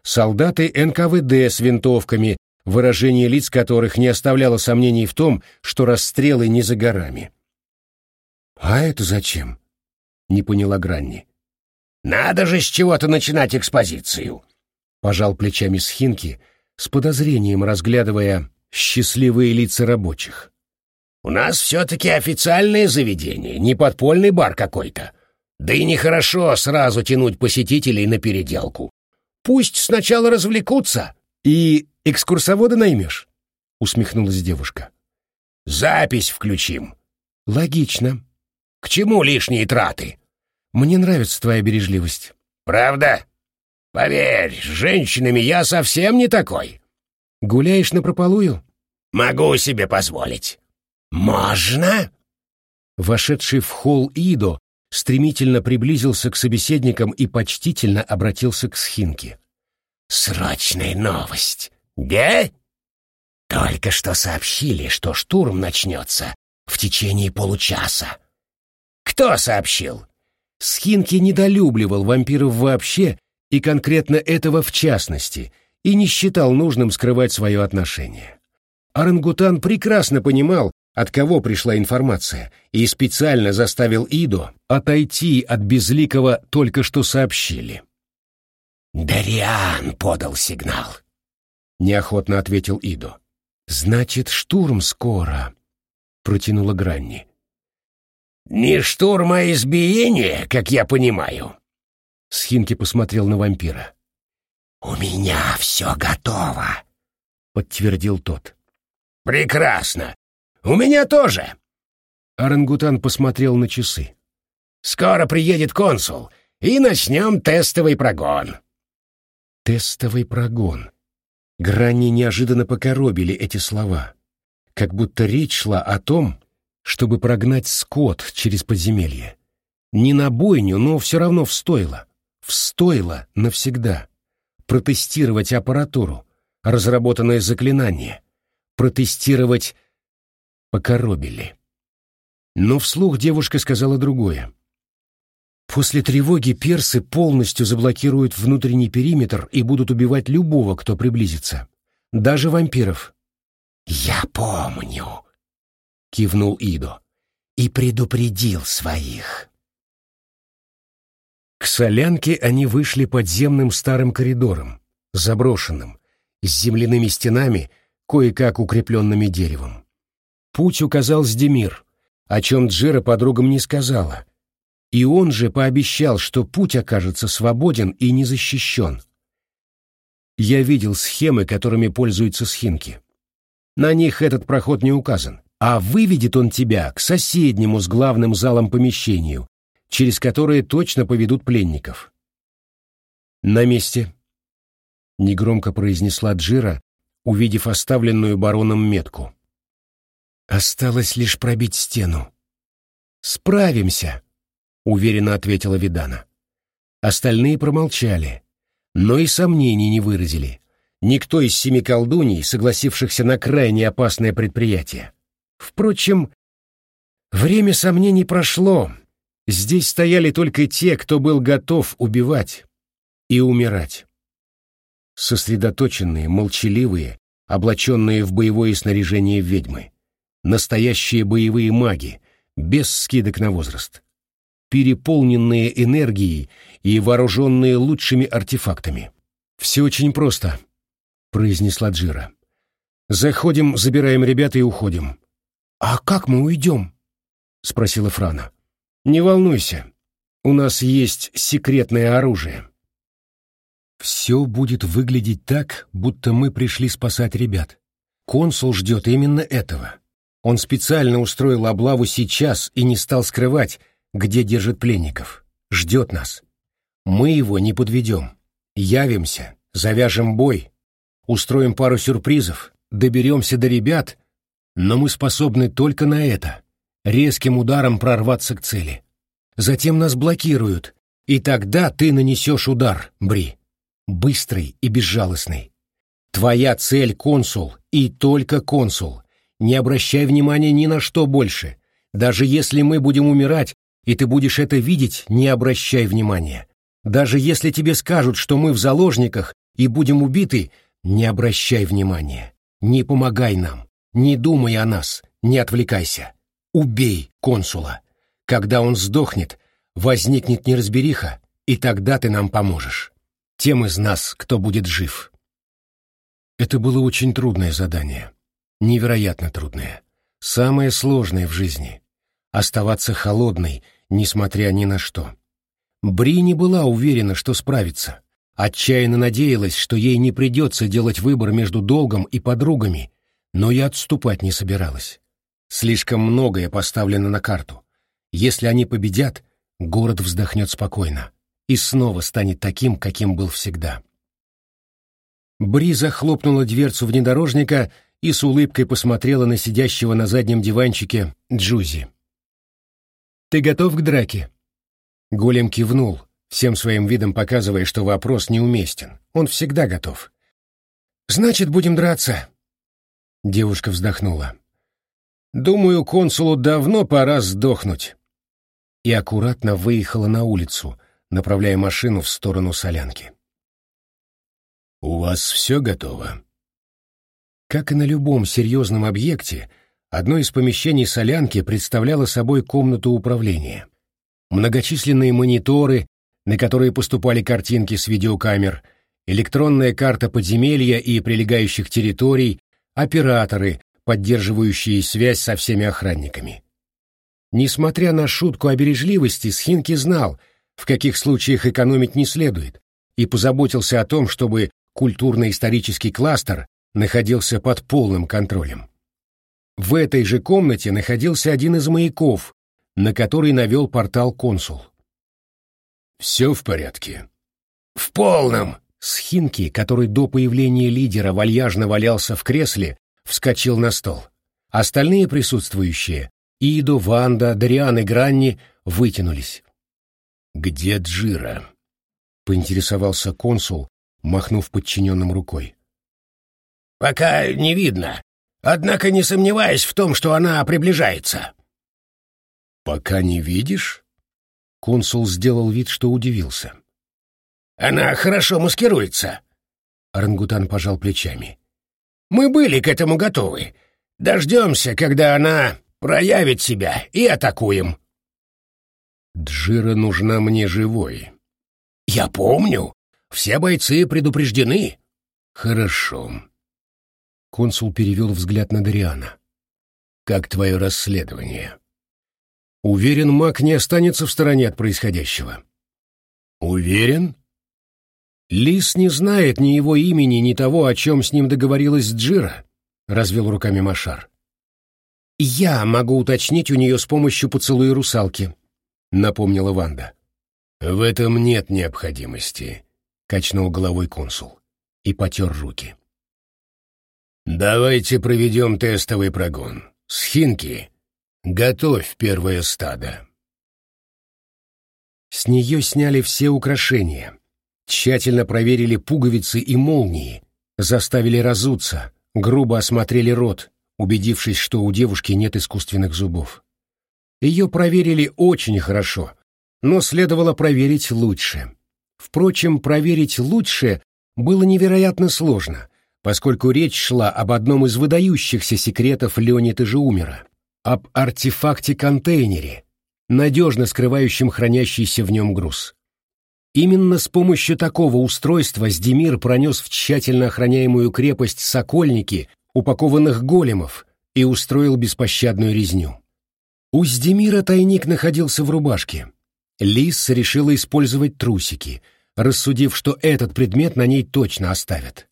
Солдаты НКВД с винтовками, выражение лиц которых не оставляло сомнений в том, что расстрелы не за горами. «А это зачем?» — не поняла Гранни. «Надо же с чего-то начинать экспозицию», пожал плечами Схинки, с подозрением разглядывая счастливые лица рабочих. «У нас все-таки официальное заведение, не подпольный бар какой-то. Да и нехорошо сразу тянуть посетителей на переделку. Пусть сначала развлекутся». «И экскурсовода наймешь?» — усмехнулась девушка. «Запись включим». «Логично». «К чему лишние траты?» «Мне нравится твоя бережливость». «Правда?» Поверь, с женщинами я совсем не такой. Гуляешь на прополую? Могу себе позволить. Можно? Вошедший в холл Идо стремительно приблизился к собеседникам и почтительно обратился к Схинке. «Срочная новость!» «Да?» «Только что сообщили, что штурм начнется в течение получаса». «Кто сообщил?» Схинки недолюбливал вампиров вообще и конкретно этого в частности, и не считал нужным скрывать свое отношение. Орангутан прекрасно понимал, от кого пришла информация, и специально заставил Идо отойти от безликого только что сообщили. «Дариан подал сигнал», — неохотно ответил Идо. «Значит, штурм скоро», — протянула Гранни. «Не штурм, а избиение, как я понимаю». Схинки посмотрел на вампира. «У меня все готово», — подтвердил тот. «Прекрасно. У меня тоже». Орангутан посмотрел на часы. «Скоро приедет консул, и начнем тестовый прогон». Тестовый прогон. Грани неожиданно покоробили эти слова, как будто речь шла о том, чтобы прогнать скот через подземелье. Не на бойню, но все равно встоило. Встоило навсегда. Протестировать аппаратуру, разработанное заклинание. Протестировать покоробили. Но вслух девушка сказала другое. После тревоги персы полностью заблокируют внутренний периметр и будут убивать любого, кто приблизится. Даже вампиров. «Я помню», — кивнул Идо, — «и предупредил своих». К солянке они вышли подземным старым коридором, заброшенным, с земляными стенами, кое-как укрепленными деревом. Путь указал Сдемир, о чем Джира подругам не сказала, и он же пообещал, что путь окажется свободен и не защищен. Я видел схемы, которыми пользуются схинки. На них этот проход не указан, а выведет он тебя к соседнему с главным залом помещению, через которое точно поведут пленников. «На месте», — негромко произнесла Джира, увидев оставленную бароном метку. «Осталось лишь пробить стену». «Справимся», уверенно ответила Видана. Остальные промолчали, но и сомнений не выразили. Никто из семи колдуний, согласившихся на крайне опасное предприятие. Впрочем, время сомнений прошло. Здесь стояли только те, кто был готов убивать и умирать. Сосредоточенные, молчаливые, облаченные в боевое снаряжение ведьмы. Настоящие боевые маги, без скидок на возраст переполненные энергией и вооруженные лучшими артефактами. «Все очень просто», — произнесла Джира. «Заходим, забираем ребят и уходим». «А как мы уйдем?» — спросила Франа. «Не волнуйся, у нас есть секретное оружие». «Все будет выглядеть так, будто мы пришли спасать ребят. Консул ждет именно этого. Он специально устроил облаву сейчас и не стал скрывать, где держит пленников. Ждет нас. Мы его не подведем. Явимся, завяжем бой, устроим пару сюрпризов, доберемся до ребят, но мы способны только на это — резким ударом прорваться к цели. Затем нас блокируют, и тогда ты нанесешь удар, Бри. Быстрый и безжалостный. Твоя цель — консул, и только консул. Не обращай внимания ни на что больше. Даже если мы будем умирать, и ты будешь это видеть, не обращай внимания. Даже если тебе скажут, что мы в заложниках и будем убиты, не обращай внимания. Не помогай нам, не думай о нас, не отвлекайся. Убей консула. Когда он сдохнет, возникнет неразбериха, и тогда ты нам поможешь. Тем из нас, кто будет жив. Это было очень трудное задание. Невероятно трудное. Самое сложное в жизни. Оставаться холодной несмотря ни на что. Бри не была уверена, что справится. Отчаянно надеялась, что ей не придется делать выбор между долгом и подругами, но и отступать не собиралась. Слишком многое поставлено на карту. Если они победят, город вздохнет спокойно и снова станет таким, каким был всегда. Бри захлопнула дверцу внедорожника и с улыбкой посмотрела на сидящего на заднем диванчике Джузи. «Ты готов к драке?» Голем кивнул, всем своим видом показывая, что вопрос неуместен. Он всегда готов. «Значит, будем драться». Девушка вздохнула. «Думаю, консулу давно пора сдохнуть». И аккуратно выехала на улицу, направляя машину в сторону солянки. «У вас все готово?» Как и на любом серьезном объекте, Одно из помещений солянки представляло собой комнату управления. Многочисленные мониторы, на которые поступали картинки с видеокамер, электронная карта подземелья и прилегающих территорий, операторы, поддерживающие связь со всеми охранниками. Несмотря на шутку о бережливости, Схинки знал, в каких случаях экономить не следует, и позаботился о том, чтобы культурно-исторический кластер находился под полным контролем. В этой же комнате находился один из маяков, на который навел портал консул. «Все в порядке?» «В полном!» Схинки, который до появления лидера вальяжно валялся в кресле, вскочил на стол. Остальные присутствующие — Идо, Ванда, Дариан и Гранни — вытянулись. «Где Джира?» — поинтересовался консул, махнув подчиненным рукой. «Пока не видно, однако не сомневаюсь в том, что она приближается». «Пока не видишь?» Консул сделал вид, что удивился. «Она хорошо маскируется». Орангутан пожал плечами. «Мы были к этому готовы. Дождемся, когда она проявит себя, и атакуем». «Джира нужна мне живой». «Я помню. Все бойцы предупреждены». «Хорошо». Консул перевел взгляд на Дариана. «Как твое расследование?» Уверен, маг не останется в стороне от происходящего. Уверен? Лис не знает ни его имени, ни того, о чем с ним договорилась Джира, — развел руками Машар. «Я могу уточнить у нее с помощью поцелуя русалки», — напомнила Ванда. «В этом нет необходимости», — качнул головой консул и потер руки. «Давайте проведем тестовый прогон. Схинки, Готовь первое стадо. С нее сняли все украшения, тщательно проверили пуговицы и молнии, заставили разуться, грубо осмотрели рот, убедившись, что у девушки нет искусственных зубов. Ее проверили очень хорошо, но следовало проверить лучше. Впрочем, проверить лучше было невероятно сложно, поскольку речь шла об одном из выдающихся секретов Леонида Жеумера об артефакте-контейнере, надежно скрывающем хранящийся в нем груз. Именно с помощью такого устройства Сдемир пронес в тщательно охраняемую крепость Сокольники упакованных големов и устроил беспощадную резню. У Сдемира тайник находился в рубашке. Лис решила использовать трусики, рассудив, что этот предмет на ней точно оставят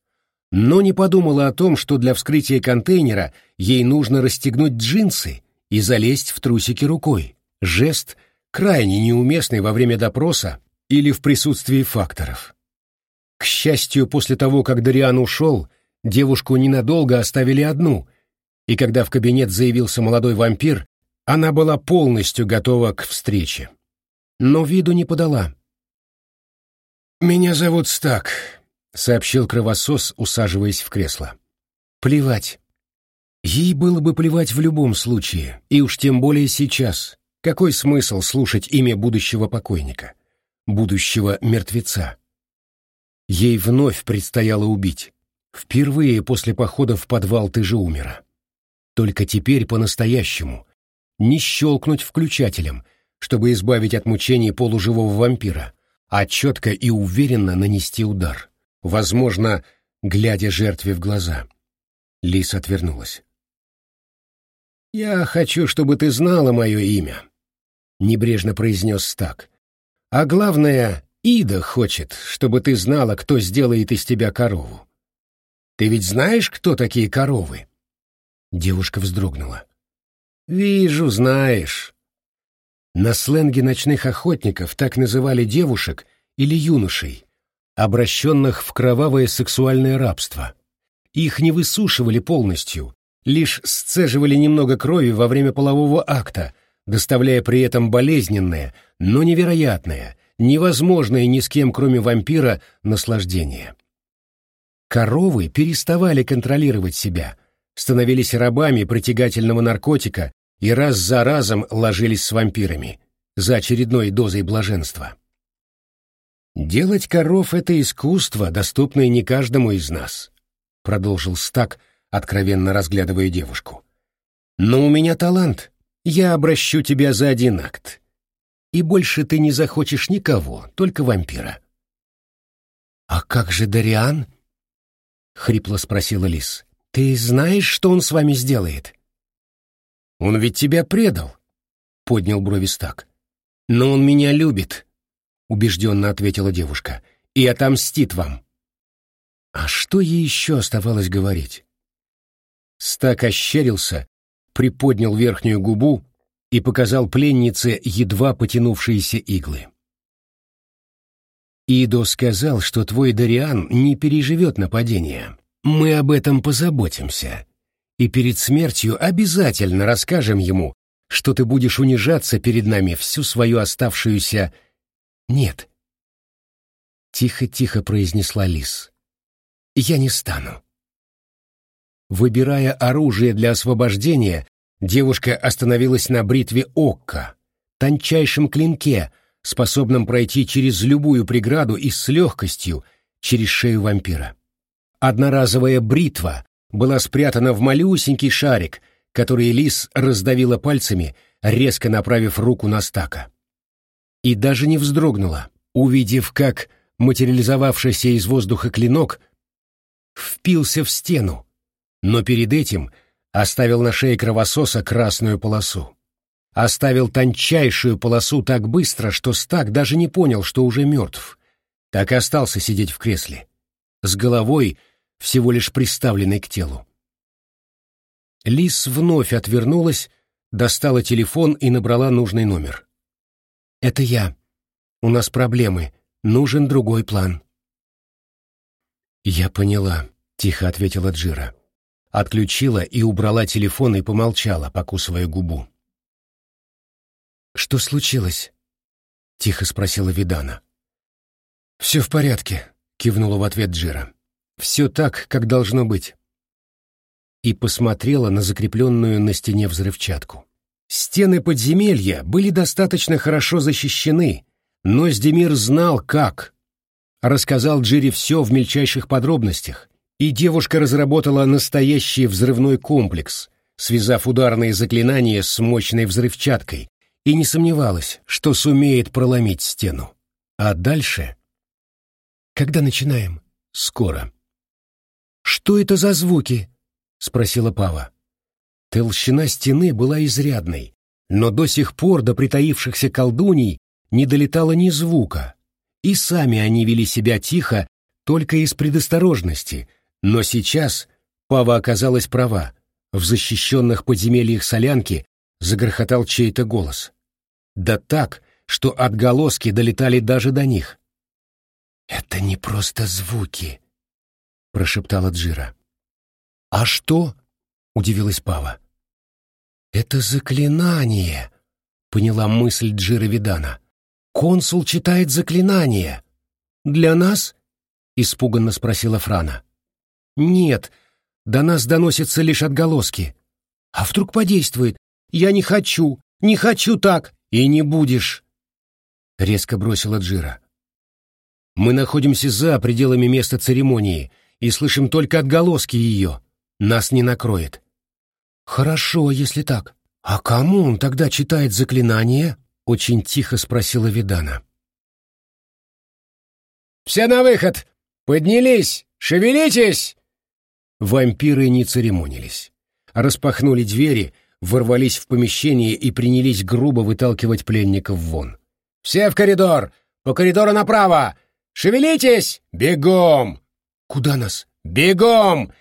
но не подумала о том, что для вскрытия контейнера ей нужно расстегнуть джинсы и залезть в трусики рукой. Жест крайне неуместный во время допроса или в присутствии факторов. К счастью, после того, как Дариан ушел, девушку ненадолго оставили одну, и когда в кабинет заявился молодой вампир, она была полностью готова к встрече. Но виду не подала. «Меня зовут Стак», — сообщил кровосос, усаживаясь в кресло. «Плевать. Ей было бы плевать в любом случае, и уж тем более сейчас. Какой смысл слушать имя будущего покойника? Будущего мертвеца? Ей вновь предстояло убить. Впервые после похода в подвал ты же умера. Только теперь по-настоящему. Не щелкнуть включателем, чтобы избавить от мучений полуживого вампира, а четко и уверенно нанести удар возможно, глядя жертве в глаза. Лис отвернулась. «Я хочу, чтобы ты знала мое имя», — небрежно произнес Стак. «А главное, Ида хочет, чтобы ты знала, кто сделает из тебя корову. Ты ведь знаешь, кто такие коровы?» Девушка вздрогнула. «Вижу, знаешь». На сленге ночных охотников так называли девушек или юношей, обращенных в кровавое сексуальное рабство. Их не высушивали полностью, лишь сцеживали немного крови во время полового акта, доставляя при этом болезненное, но невероятное, невозможное ни с кем, кроме вампира, наслаждение. Коровы переставали контролировать себя, становились рабами притягательного наркотика и раз за разом ложились с вампирами за очередной дозой блаженства. «Делать коров — это искусство, доступное не каждому из нас», — продолжил Стак, откровенно разглядывая девушку. Но у меня талант. Я обращу тебя за один акт. И больше ты не захочешь никого, только вампира. «А как же Дариан?» — хрипло спросила Лис. «Ты знаешь, что он с вами сделает?» «Он ведь тебя предал», — поднял брови Стак. «Но он меня любит», — убежденно ответила девушка, — «и отомстит вам». А что ей еще оставалось говорить? Стак ощерился, приподнял верхнюю губу и показал пленнице едва потянувшиеся иглы. «Идо сказал, что твой Дариан не переживет нападение. Мы об этом позаботимся. И перед смертью обязательно расскажем ему, что ты будешь унижаться перед нами всю свою оставшуюся... Нет. Тихо-тихо произнесла Лис. Я не стану. Выбирая оружие для освобождения, девушка остановилась на бритве Окка, тончайшем клинке, способном пройти через любую преграду и с легкостью через шею вампира. Одноразовая бритва была спрятана в малюсенький шарик, который лис раздавила пальцами, резко направив руку на стака. И даже не вздрогнула, увидев, как материализовавшийся из воздуха клинок впился в стену, но перед этим оставил на шее кровососа красную полосу. Оставил тончайшую полосу так быстро, что Стак даже не понял, что уже мертв. Так и остался сидеть в кресле, с головой, всего лишь приставленной к телу. Лис вновь отвернулась, достала телефон и набрала нужный номер. «Это я. У нас проблемы. Нужен другой план». «Я поняла», — тихо ответила Джира. Отключила и убрала телефон и помолчала, покусывая губу. «Что случилось?» — тихо спросила Видана. «Все в порядке», — кивнула в ответ Джира. «Все так, как должно быть». И посмотрела на закрепленную на стене взрывчатку. Стены подземелья были достаточно хорошо защищены, но Сдемир знал, как. Рассказал Джире все в мельчайших подробностях, и девушка разработала настоящий взрывной комплекс, связав ударные заклинания с мощной взрывчаткой, и не сомневалась, что сумеет проломить стену. А дальше... Когда начинаем? Скоро. Что это за звуки? Спросила Пава. Толщина стены была изрядной, но до сих пор до притаившихся колдуний не долетало ни звука, и сами они вели себя тихо только из предосторожности, но сейчас Пава оказалась права. В защищенных подземельях солянки загрохотал чей-то голос. Да так, что отголоски долетали даже до них. «Это не просто звуки», — прошептала Джира. «А что?» — удивилась Пава. «Это заклинание», — поняла мысль Джира Видана. «Консул читает заклинание. Для нас?» — испуганно спросила Франа. «Нет, до нас доносятся лишь отголоски. А вдруг подействует? Я не хочу, не хочу так!» «И не будешь!» — резко бросила Джира. «Мы находимся за пределами места церемонии и слышим только отголоски ее. Нас не накроет». «Хорошо, если так. А кому он тогда читает заклинание?» — очень тихо спросила Видана. «Все на выход! Поднялись! Шевелитесь!» Вампиры не церемонились. Распахнули двери ворвались в помещение и принялись грубо выталкивать пленников вон. «Все в коридор! По коридору направо! Шевелитесь! Бегом!» «Куда нас?» «Бегом!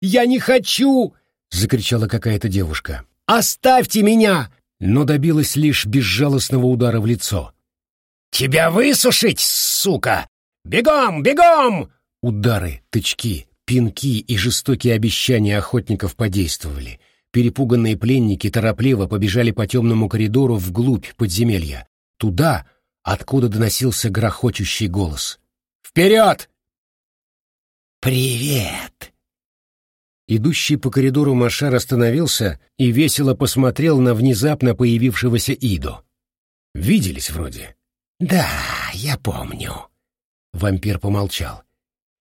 Я не хочу!» — закричала какая-то девушка. «Оставьте меня!» но добилась лишь безжалостного удара в лицо. «Тебя высушить, сука! Бегом, бегом!» Удары, тычки, пинки и жестокие обещания охотников подействовали. Перепуганные пленники торопливо побежали по темному коридору вглубь подземелья, туда, откуда доносился грохочущий голос. «Вперед!» «Привет!» Идущий по коридору Машар остановился и весело посмотрел на внезапно появившегося Идо. Виделись вроде. «Да, я помню». Вампир помолчал.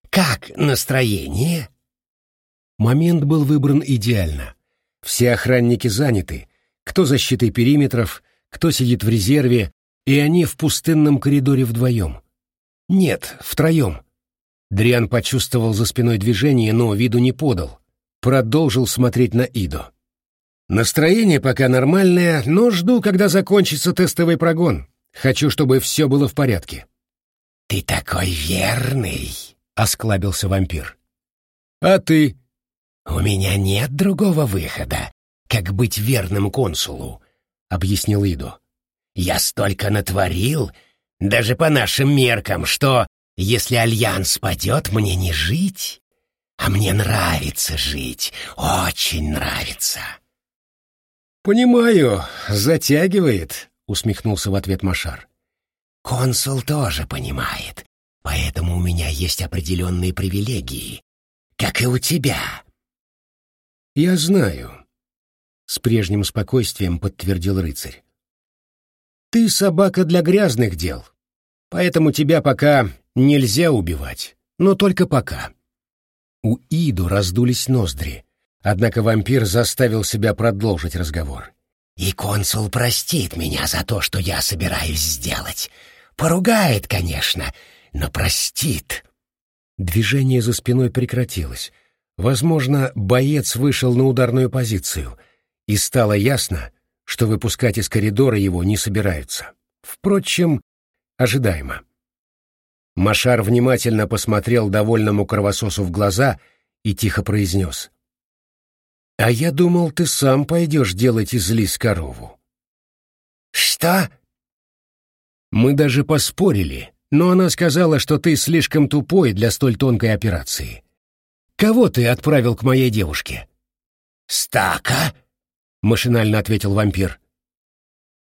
«Как настроение?» Момент был выбран идеально. Все охранники заняты, кто защитой периметров, кто сидит в резерве, и они в пустынном коридоре вдвоем. Нет, втроем. Дриан почувствовал за спиной движение, но виду не подал. Продолжил смотреть на Идо. Настроение пока нормальное, но жду, когда закончится тестовый прогон. Хочу, чтобы все было в порядке. «Ты такой верный!» — осклабился вампир. «А ты?» «У меня нет другого выхода, как быть верным консулу», — объяснил Идо. «Я столько натворил, даже по нашим меркам, что, если Альянс падет, мне не жить, а мне нравится жить, очень нравится». «Понимаю, затягивает», — усмехнулся в ответ Машар. «Консул тоже понимает, поэтому у меня есть определенные привилегии, как и у тебя». «Я знаю», — с прежним спокойствием подтвердил рыцарь. «Ты собака для грязных дел, поэтому тебя пока нельзя убивать, но только пока». У Иду раздулись ноздри. Однако вампир заставил себя продолжить разговор. «И консул простит меня за то, что я собираюсь сделать. Поругает, конечно, но простит». Движение за спиной прекратилось. Возможно, боец вышел на ударную позицию, и стало ясно, что выпускать из коридора его не собираются. Впрочем, ожидаемо. Машар внимательно посмотрел довольному кровососу в глаза и тихо произнес — «А я думал, ты сам пойдешь делать из лис корову». «Что?» «Мы даже поспорили, но она сказала, что ты слишком тупой для столь тонкой операции. Кого ты отправил к моей девушке?» «Стака?» — машинально ответил вампир.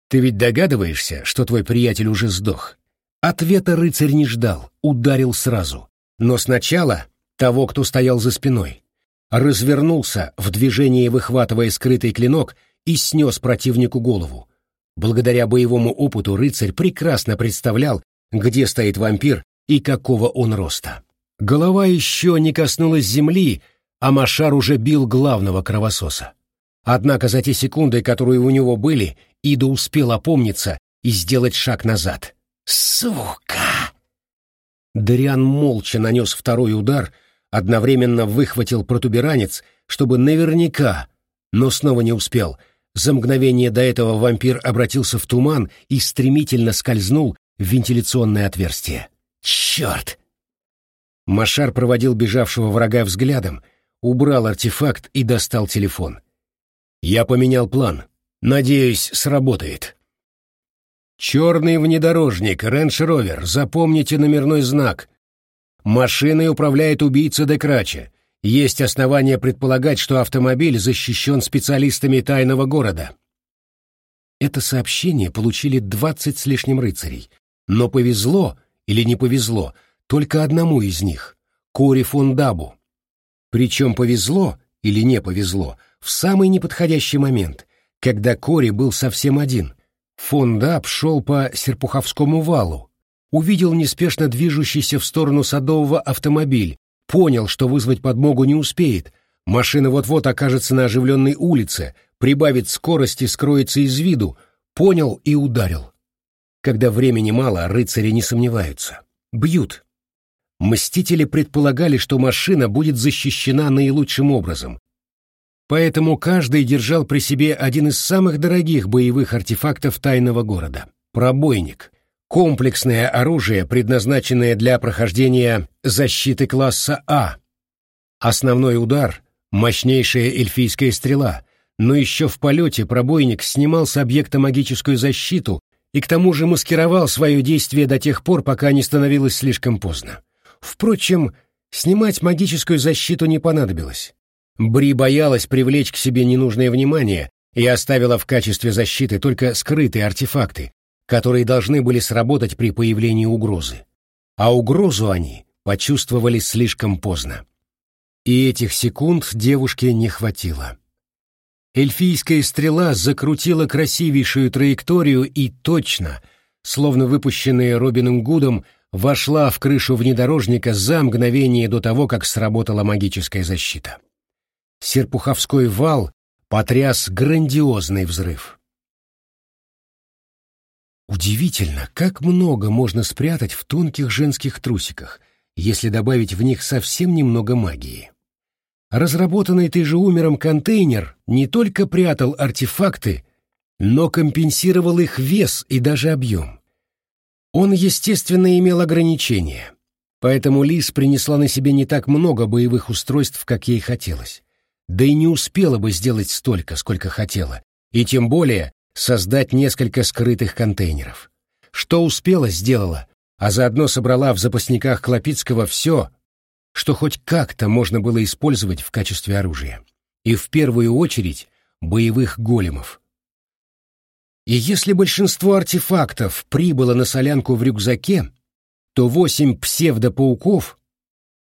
«Ты ведь догадываешься, что твой приятель уже сдох?» Ответа рыцарь не ждал, ударил сразу. Но сначала того, кто стоял за спиной развернулся, в движении выхватывая скрытый клинок, и снес противнику голову. Благодаря боевому опыту рыцарь прекрасно представлял, где стоит вампир и какого он роста. Голова еще не коснулась земли, а Машар уже бил главного кровососа. Однако за те секунды, которые у него были, Ида успел опомниться и сделать шаг назад. «Сука!» Дариан молча нанес второй удар — одновременно выхватил протуберанец, чтобы наверняка, но снова не успел. За мгновение до этого вампир обратился в туман и стремительно скользнул в вентиляционное отверстие. «Черт!» Машар проводил бежавшего врага взглядом, убрал артефакт и достал телефон. «Я поменял план. Надеюсь, сработает». «Черный внедорожник, Рэнш-Ровер, запомните номерной знак. Машиной управляет убийца Декрача. Есть основания предполагать, что автомобиль защищен специалистами тайного города. Это сообщение получили двадцать с лишним рыцарей. Но повезло или не повезло только одному из них — Кори фон Дабу. Причем повезло или не повезло в самый неподходящий момент, когда Кори был совсем один. Фон Даб шел по Серпуховскому валу, увидел неспешно движущийся в сторону Садового автомобиль, понял, что вызвать подмогу не успеет, машина вот-вот окажется на оживленной улице, прибавит скорости, скроется из виду, понял и ударил. Когда времени мало, рыцари не сомневаются. Бьют. Мстители предполагали, что машина будет защищена наилучшим образом. Поэтому каждый держал при себе один из самых дорогих боевых артефактов тайного города — пробойник, комплексное оружие, предназначенное для прохождения защиты класса А. Основной удар — мощнейшая эльфийская стрела, но еще в полете пробойник снимал с объекта магическую защиту и к тому же маскировал свое действие до тех пор, пока не становилось слишком поздно. Впрочем, снимать магическую защиту не понадобилось. Бри боялась привлечь к себе ненужное внимание и оставила в качестве защиты только скрытые артефакты, которые должны были сработать при появлении угрозы. А угрозу они почувствовали слишком поздно. И этих секунд девушке не хватило. Эльфийская стрела закрутила красивейшую траекторию и точно, словно выпущенная Робином Гудом, вошла в крышу внедорожника за мгновение до того, как сработала магическая защита. Серпуховской вал потряс грандиозный взрыв. Удивительно, как много можно спрятать в тонких женских трусиках, если добавить в них совсем немного магии. Разработанный ты же умером контейнер не только прятал артефакты, но компенсировал их вес и даже объем. Он, естественно, имел ограничения, поэтому Лис принесла на себе не так много боевых устройств, как ей хотелось. Да и не успела бы сделать столько, сколько хотела, и тем более создать несколько скрытых контейнеров. Что успела, сделала, а заодно собрала в запасниках Клопицкого все, что хоть как-то можно было использовать в качестве оружия. И в первую очередь боевых големов. И если большинство артефактов прибыло на солянку в рюкзаке, то восемь псевдопауков,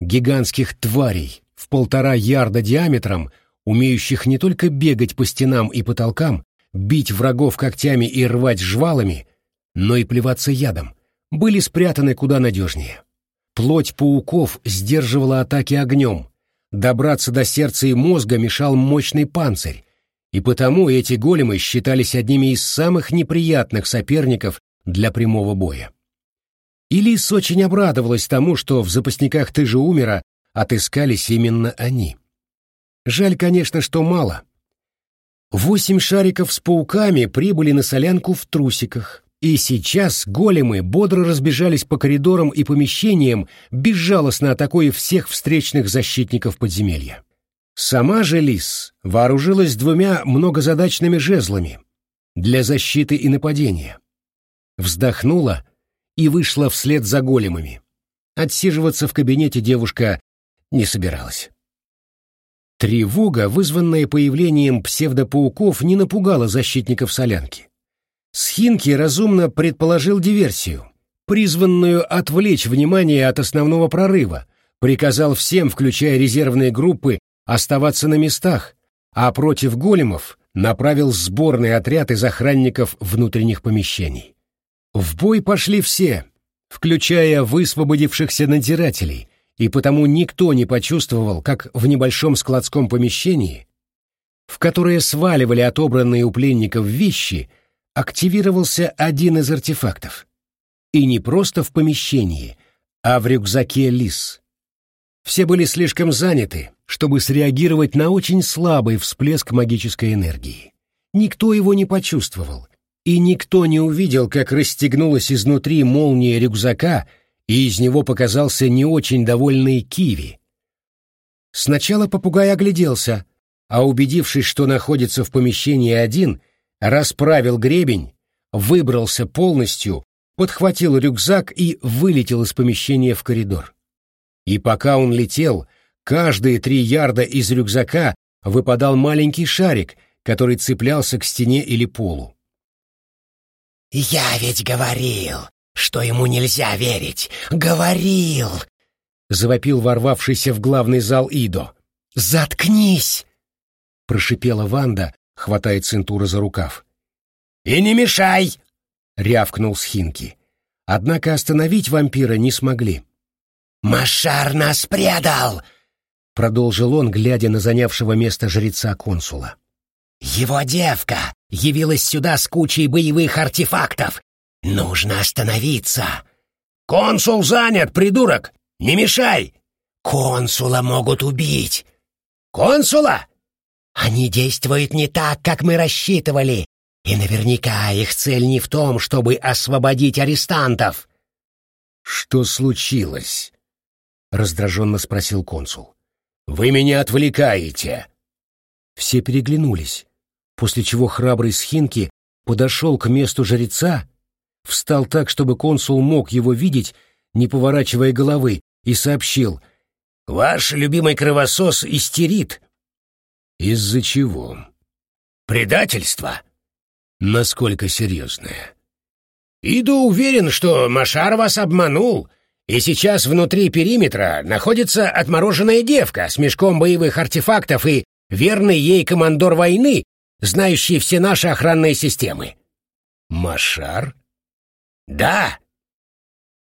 гигантских тварей в полтора ярда диаметром, умеющих не только бегать по стенам и потолкам, бить врагов когтями и рвать жвалами, но и плеваться ядом, были спрятаны куда надежнее. Плоть пауков сдерживала атаки огнем, добраться до сердца и мозга мешал мощный панцирь, и потому эти големы считались одними из самых неприятных соперников для прямого боя. Илис очень обрадовалась тому, что в запасниках «Ты же умера» отыскались именно они. Жаль, конечно, что мало — Восемь шариков с пауками прибыли на солянку в трусиках, и сейчас големы бодро разбежались по коридорам и помещениям, безжалостно атакуя всех встречных защитников подземелья. Сама же Лис вооружилась двумя многозадачными жезлами для защиты и нападения. Вздохнула и вышла вслед за големами. Отсиживаться в кабинете девушка не собиралась. Тревога, вызванная появлением псевдопауков, не напугала защитников солянки. Схинки разумно предположил диверсию, призванную отвлечь внимание от основного прорыва, приказал всем, включая резервные группы, оставаться на местах, а против големов направил сборный отряд из охранников внутренних помещений. В бой пошли все, включая высвободившихся надзирателей, и потому никто не почувствовал, как в небольшом складском помещении, в которое сваливали отобранные у пленников вещи, активировался один из артефактов. И не просто в помещении, а в рюкзаке лис. Все были слишком заняты, чтобы среагировать на очень слабый всплеск магической энергии. Никто его не почувствовал, и никто не увидел, как расстегнулась изнутри молния рюкзака — и из него показался не очень довольный Киви. Сначала попугай огляделся, а убедившись, что находится в помещении один, расправил гребень, выбрался полностью, подхватил рюкзак и вылетел из помещения в коридор. И пока он летел, каждые три ярда из рюкзака выпадал маленький шарик, который цеплялся к стене или полу. «Я ведь говорил, что ему нельзя верить. Говорил!» — завопил ворвавшийся в главный зал Идо. «Заткнись!» — прошипела Ванда, хватая Центура за рукав. «И не мешай!» — рявкнул Схинки. Однако остановить вампира не смогли. «Машар нас предал!» — продолжил он, глядя на занявшего место жреца консула. «Его девка явилась сюда с кучей боевых артефактов «Нужно остановиться!» «Консул занят, придурок! Не мешай!» «Консула могут убить!» «Консула?» «Они действуют не так, как мы рассчитывали, и наверняка их цель не в том, чтобы освободить арестантов!» «Что случилось?» — раздраженно спросил консул. «Вы меня отвлекаете!» Все переглянулись, после чего храбрый Схинки подошел к месту жреца встал так, чтобы консул мог его видеть, не поворачивая головы, и сообщил «Ваш любимый кровосос истерит». «Из-за чего?» «Предательство». «Насколько серьезное?» «Иду уверен, что Машар вас обманул, и сейчас внутри периметра находится отмороженная девка с мешком боевых артефактов и верный ей командор войны, знающий все наши охранные системы». «Машар?» «Да!»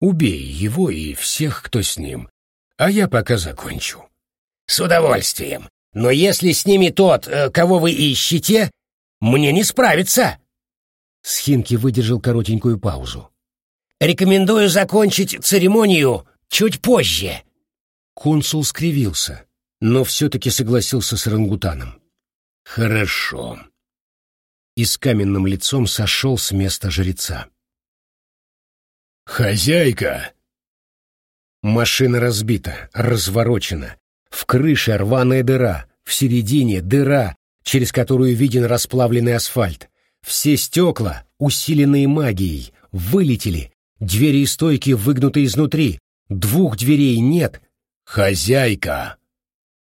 «Убей его и всех, кто с ним, а я пока закончу». «С удовольствием. Но если с ними тот, э, кого вы ищете, мне не справиться. Схинки выдержал коротенькую паузу. Рекомендую закончить церемонию чуть позже. Консул скривился, но все-таки согласился с орангутаном. Хорошо. И с каменным лицом сошел с места жреца. «Хозяйка!» Машина разбита, разворочена. В крыше рваная дыра, в середине дыра, через которую виден расплавленный асфальт. Все стекла, усиленные магией, вылетели. Двери и стойки выгнуты изнутри. Двух дверей нет. «Хозяйка!»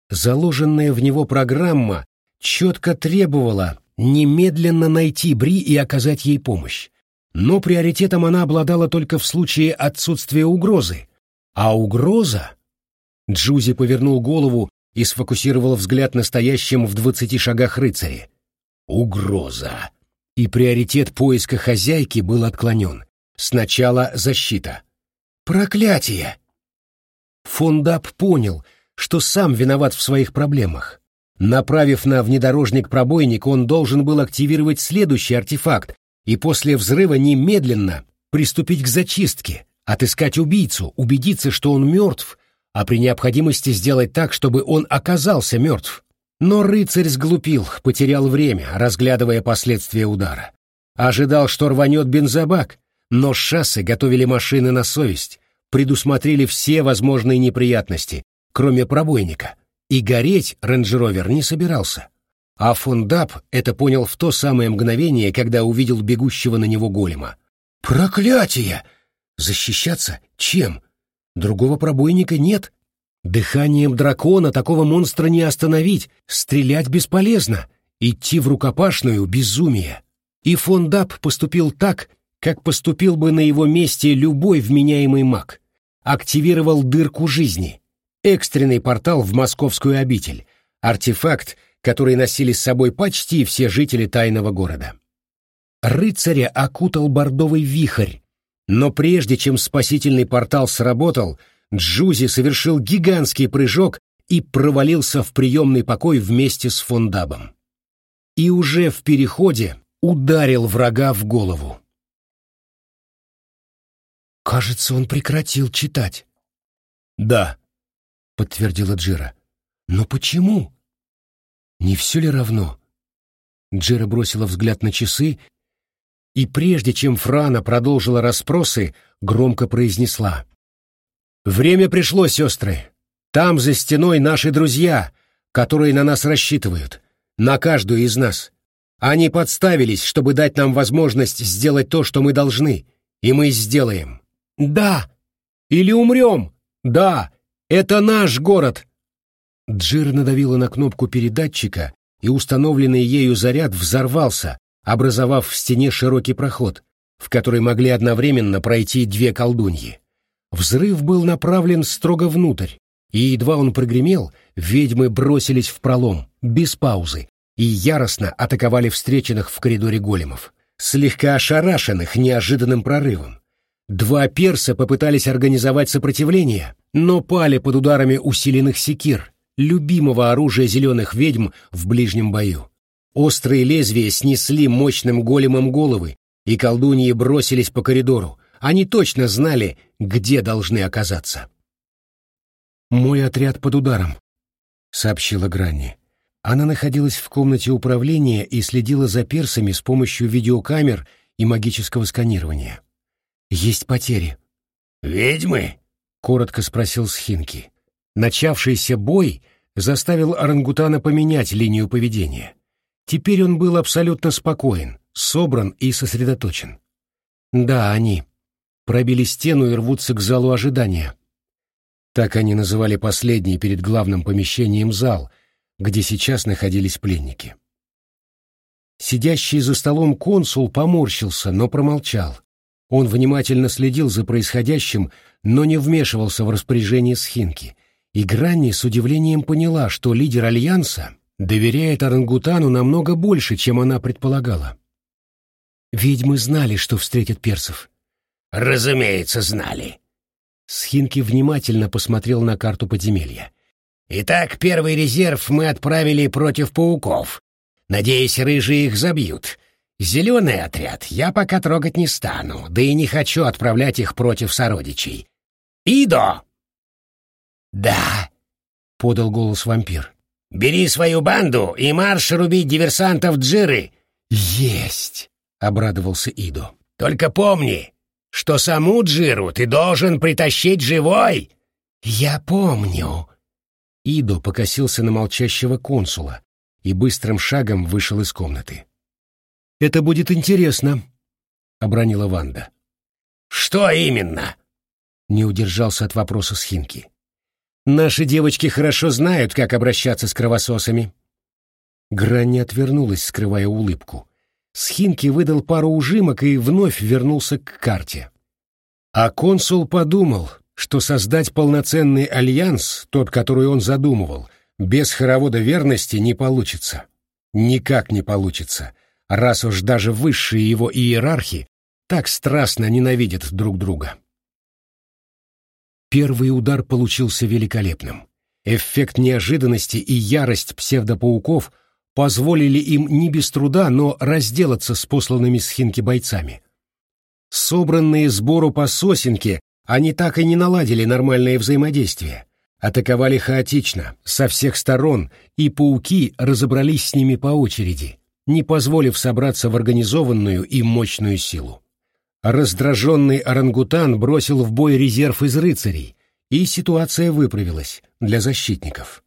Заложенная в него программа четко требовала немедленно найти Бри и оказать ей помощь. Но приоритетом она обладала только в случае отсутствия угрозы. А угроза... Джузи повернул голову и сфокусировал взгляд на стоящем в двадцати шагах рыцаре. Угроза. И приоритет поиска хозяйки был отклонен. Сначала защита. Проклятие! Фондап понял, что сам виноват в своих проблемах. Направив на внедорожник пробойник, он должен был активировать следующий артефакт и после взрыва немедленно приступить к зачистке, отыскать убийцу, убедиться, что он мертв, а при необходимости сделать так, чтобы он оказался мертв. Но рыцарь сглупил, потерял время, разглядывая последствия удара. Ожидал, что рванет бензобак, но шассы готовили машины на совесть, предусмотрели все возможные неприятности, кроме пробойника, и гореть рейндж не собирался. А Фондап это понял в то самое мгновение, когда увидел бегущего на него голема. «Проклятие! Защищаться? Чем? Другого пробойника нет. Дыханием дракона такого монстра не остановить, стрелять бесполезно, идти в рукопашную — безумие. И Фондап поступил так, как поступил бы на его месте любой вменяемый маг. Активировал дырку жизни. Экстренный портал в московскую обитель. Артефакт, который носили с собой почти все жители тайного города. Рыцаря окутал бордовый вихрь, но прежде чем спасительный портал сработал, Джузи совершил гигантский прыжок и провалился в приемный покой вместе с Фондабом. И уже в переходе ударил врага в голову. «Кажется, он прекратил читать». «Да», — подтвердила Джира. «Но почему?» «Не все ли равно?» Джира бросила взгляд на часы и прежде чем Франа продолжила расспросы, громко произнесла. «Время пришло, сестры. Там за стеной наши друзья, которые на нас рассчитывают, на каждую из нас. Они подставились, чтобы дать нам возможность сделать то, что мы должны, и мы сделаем. Да! Или умрем! Да! Это наш город!» Джир надавила на кнопку передатчика, и установленный ею заряд взорвался, образовав в стене широкий проход, в который могли одновременно пройти две колдуньи. Взрыв был направлен строго внутрь, и едва он прогремел, ведьмы бросились в пролом, без паузы, и яростно атаковали встреченных в коридоре големов, слегка ошарашенных неожиданным прорывом. Два перса попытались организовать сопротивление, но пали под ударами усиленных секир, любимого оружия зеленых ведьм в ближнем бою. Острые лезвия снесли мощным големом головы, и колдуньи бросились по коридору. Они точно знали, где должны оказаться. «Мой отряд под ударом», — сообщила Гранни. Она находилась в комнате управления и следила за персами с помощью видеокамер и магического сканирования. «Есть потери». «Ведьмы?» — коротко спросил Схинки. Начавшийся бой заставил орангутана поменять линию поведения. Теперь он был абсолютно спокоен, собран и сосредоточен. Да, они. Пробили стену и рвутся к залу ожидания. Так они называли последний перед главным помещением зал, где сейчас находились пленники. Сидящий за столом консул поморщился, но промолчал. Он внимательно следил за происходящим, но не вмешивался в распоряжение Схинки, и Гранни с удивлением поняла, что лидер Альянса доверяет орангутану намного больше, чем она предполагала. Ведьмы знали, что встретят персов. Разумеется, знали. Схинки внимательно посмотрел на карту подземелья. Итак, первый резерв мы отправили против пауков. Надеюсь, рыжие их забьют. Зеленый отряд я пока трогать не стану, да и не хочу отправлять их против сородичей. Идо!» «Да», — подал голос вампир. «Бери свою банду и марш рубить диверсантов Джиры!» «Есть!» — обрадовался Идо. «Только помни, что саму Джиру ты должен притащить живой!» «Я помню!» Идо покосился на молчащего консула и быстрым шагом вышел из комнаты. «Это будет интересно», — обронила Ванда. «Что именно?» — не удержался от вопроса Схинки. «Наши девочки хорошо знают, как обращаться с кровососами». Грань отвернулась, скрывая улыбку. Схинки выдал пару ужимок и вновь вернулся к карте. А консул подумал, что создать полноценный альянс, тот, который он задумывал, без хоровода верности не получится. Никак не получится, раз уж даже высшие его иерархи так страстно ненавидят друг друга. Первый удар получился великолепным. Эффект неожиданности и ярость псевдопауков позволили им не без труда, но разделаться с посланными с Хинки бойцами. Собранные сбору по сосенке, они так и не наладили нормальное взаимодействие. Атаковали хаотично, со всех сторон, и пауки разобрались с ними по очереди, не позволив собраться в организованную и мощную силу. Раздраженный орангутан бросил в бой резерв из рыцарей, и ситуация выправилась для защитников.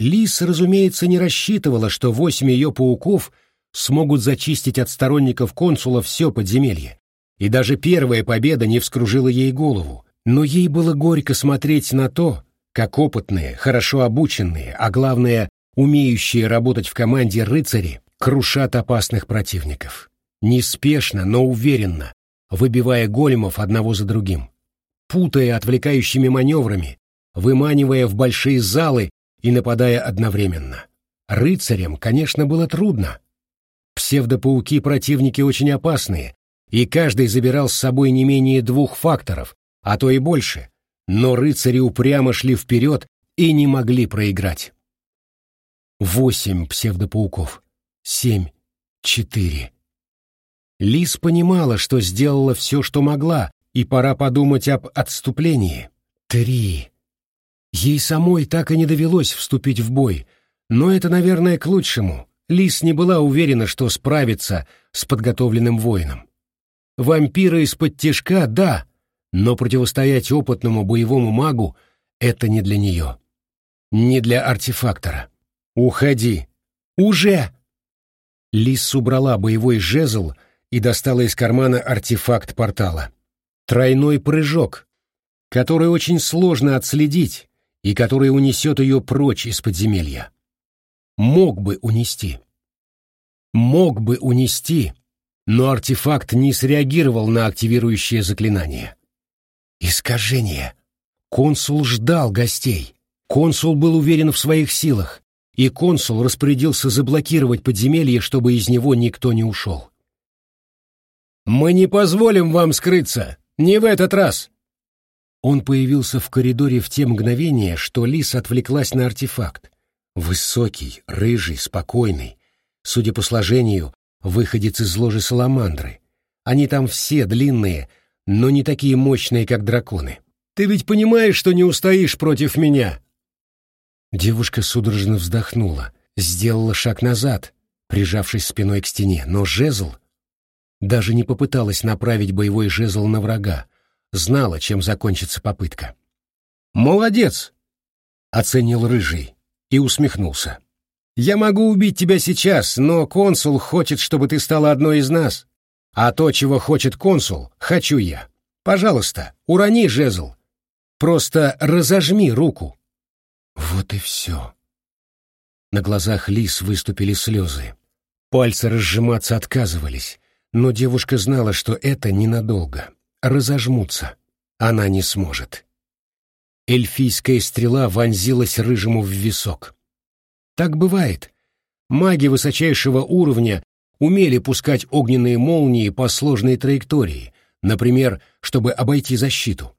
Лис, разумеется, не рассчитывала, что восемь ее пауков смогут зачистить от сторонников консула все подземелье, и даже первая победа не вскружила ей голову, но ей было горько смотреть на то, как опытные, хорошо обученные, а главное, умеющие работать в команде рыцари, крушат опасных противников. Неспешно, но уверенно, выбивая големов одного за другим, путая отвлекающими маневрами, выманивая в большие залы и нападая одновременно. Рыцарям, конечно, было трудно. Псевдопауки противники очень опасные, и каждый забирал с собой не менее двух факторов, а то и больше, но рыцари упрямо шли вперед и не могли проиграть. Восемь псевдопауков. Семь. Четыре. Лис понимала, что сделала все, что могла, и пора подумать об отступлении. Три. Ей самой так и не довелось вступить в бой, но это, наверное, к лучшему. Лис не была уверена, что справится с подготовленным воином. Вампира из-под тяжка, да, но противостоять опытному боевому магу — это не для нее. Не для артефактора. «Уходи!» «Уже!» Лис убрала боевой жезл и достала из кармана артефакт портала. Тройной прыжок, который очень сложно отследить и который унесет ее прочь из подземелья. Мог бы унести. Мог бы унести, но артефакт не среагировал на активирующее заклинание. Искажение. Консул ждал гостей. Консул был уверен в своих силах, и консул распорядился заблокировать подземелье, чтобы из него никто не ушел. «Мы не позволим вам скрыться! Не в этот раз!» Он появился в коридоре в те мгновения, что Лис отвлеклась на артефакт. Высокий, рыжий, спокойный. Судя по сложению, выходец из ложи Саламандры. Они там все длинные, но не такие мощные, как драконы. Ты ведь понимаешь, что не устоишь против меня?» Девушка судорожно вздохнула, сделала шаг назад, прижавшись спиной к стене, но жезл даже не попыталась направить боевой жезл на врага, знала, чем закончится попытка. «Молодец!» — оценил Рыжий и усмехнулся. «Я могу убить тебя сейчас, но консул хочет, чтобы ты стала одной из нас. А то, чего хочет консул, хочу я. Пожалуйста, урони жезл. Просто разожми руку». Вот и все. На глазах Лис выступили слезы. Пальцы разжиматься отказывались, но девушка знала, что это ненадолго. Разожмутся. Она не сможет. Эльфийская стрела вонзилась рыжему в висок. Так бывает. Маги высочайшего уровня умели пускать огненные молнии по сложной траектории, например, чтобы обойти защиту.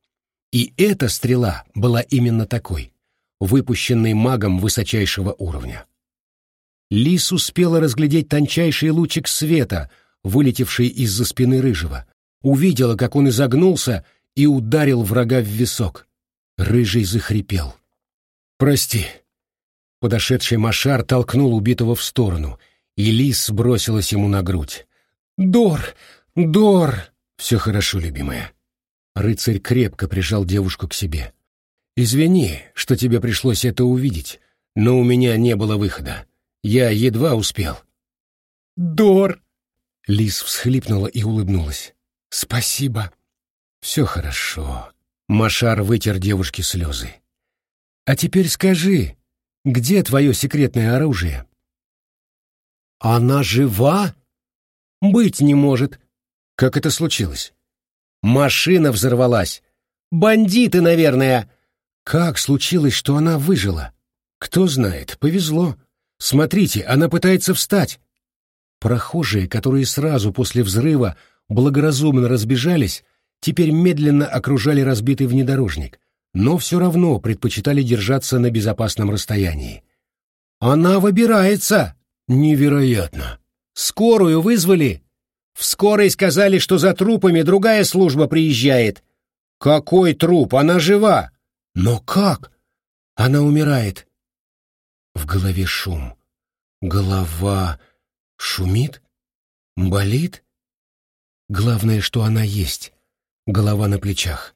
И эта стрела была именно такой. выпущенный магом высочайшего уровня. Лис успела разглядеть тончайший лучик света, вылетевший из-за спины рыжего, увидела, как он изогнулся и ударил врага в висок. Рыжий захрипел. «Прости». Подошедший Машар толкнул убитого в сторону, и лис бросилась ему на грудь. «Дор! Дор!» «Все хорошо, любимая». Рыцарь крепко прижал девушку к себе. «Извини, что тебе пришлось это увидеть, но у меня не было выхода. Я едва успел». «Дор!» Лис всхлипнула и улыбнулась. «Спасибо». «Все хорошо». Машар вытер девушке слезы. «А теперь скажи, где твое секретное оружие?» «Она жива?» «Быть не может». «Как это случилось?» «Машина взорвалась. Бандиты, наверное». «Как случилось, что она выжила?» «Кто знает, повезло. Смотрите, она пытается встать». Прохожие, которые сразу после взрыва благоразумно разбежались, теперь медленно окружали разбитый внедорожник, но все равно предпочитали держаться на безопасном расстоянии. «Она выбирается!» «Невероятно!» «Скорую вызвали?» «В скорой сказали, что за трупами другая служба приезжает». «Какой труп? Она жива!» «Но как?» «Она умирает». В голове шум. Голова шумит? Болит? Главное, что она есть. Голова на плечах.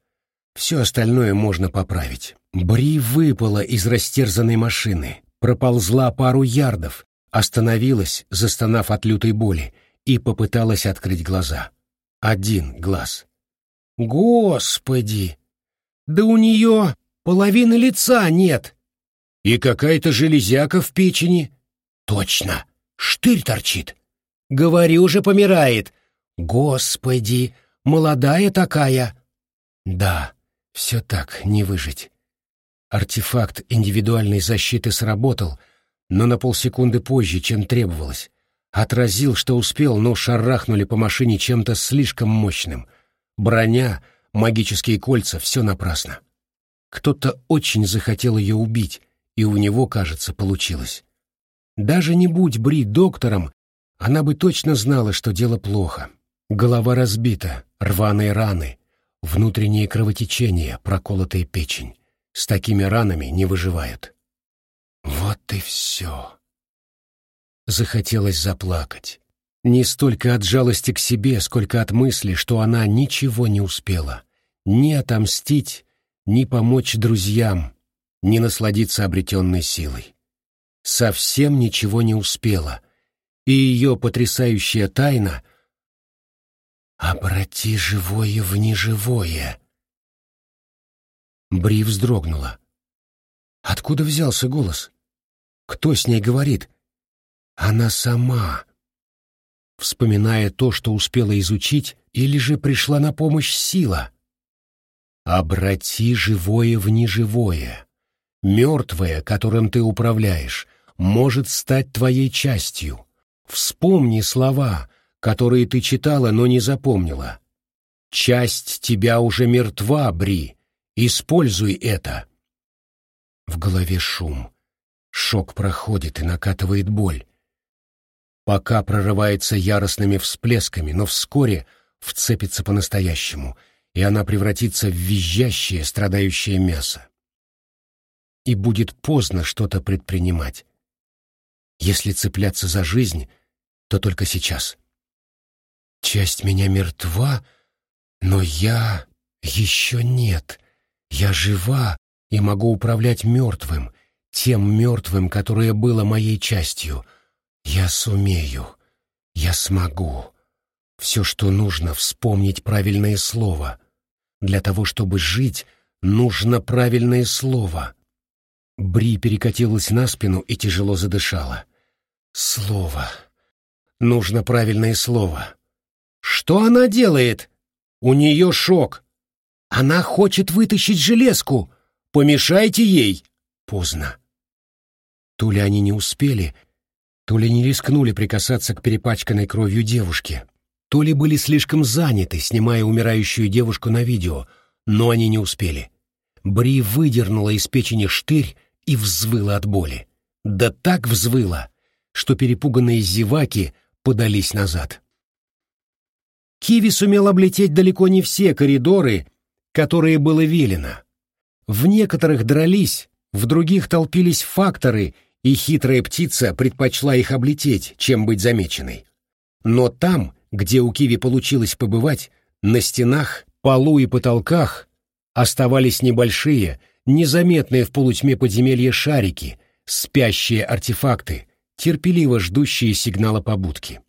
Все остальное можно поправить. Бри выпала из растерзанной машины, проползла пару ярдов, остановилась, застонав от лютой боли, и попыталась открыть глаза. Один глаз. Господи! Да у нее половины лица нет! И какая-то железяка в печени. Точно! Штырь торчит! Говорю же, помирает! Господи! Молодая такая! Да, все так, не выжить. Артефакт индивидуальной защиты сработал, но на полсекунды позже, чем требовалось. Отразил, что успел, но шарахнули по машине чем-то слишком мощным. Броня, магические кольца — все напрасно. Кто-то очень захотел ее убить, и у него, кажется, получилось. Даже не будь Бри доктором, она бы точно знала, что дело плохо. Голова разбита, рваные раны, внутреннее кровотечение, проколотая печень. С такими ранами не выживают. Вот и все. Захотелось заплакать. Не столько от жалости к себе, сколько от мысли, что она ничего не успела. Ни отомстить, ни помочь друзьям, ни насладиться обретенной силой. Совсем ничего не успела, и ее потрясающая тайна «Обрати живое в неживое». Бри вздрогнула. Откуда взялся голос? Кто с ней говорит? Она сама. Вспоминая то, что успела изучить, или же пришла на помощь сила. «Обрати живое в неживое. Мертвое, которым ты управляешь, может стать твоей частью. Вспомни слова, которые ты читала, но не запомнила. Часть тебя уже мертва, Бри. Используй это. В голове шум. Шок проходит и накатывает боль. Пока прорывается яростными всплесками, но вскоре вцепится по-настоящему, и она превратится в визжащее, страдающее мясо. И будет поздно что-то предпринимать. Если цепляться за жизнь, то только сейчас. Часть меня мертва, но я еще нет. Я жива и могу управлять мертвым, тем мертвым, которое было моей частью. Я сумею. Я смогу. Все, что нужно, вспомнить правильное слово. Для того, чтобы жить, нужно правильное слово. Бри перекатилась на спину и тяжело задышала. Слово. Нужно правильное слово. Что она делает? У нее шок. Она хочет вытащить железку. Помешайте ей. Поздно. То ли они не успели, то ли не рискнули прикасаться к перепачканной кровью девушке, то ли были слишком заняты, снимая умирающую девушку на видео, но они не успели. Бри выдернула из печени штырь и взвыла от боли. Да так взвыла, что перепуганные зеваки подались назад. Киви сумел облететь далеко не все коридоры, которые было велено. В некоторых дрались, в других толпились факторы, и хитрая птица предпочла их облететь, чем быть замеченной. Но там, где у Киви получилось побывать, на стенах, полу и потолках оставались небольшие, незаметные в полутьме подземелья шарики, спящие артефакты, терпеливо ждущие сигнала побудки.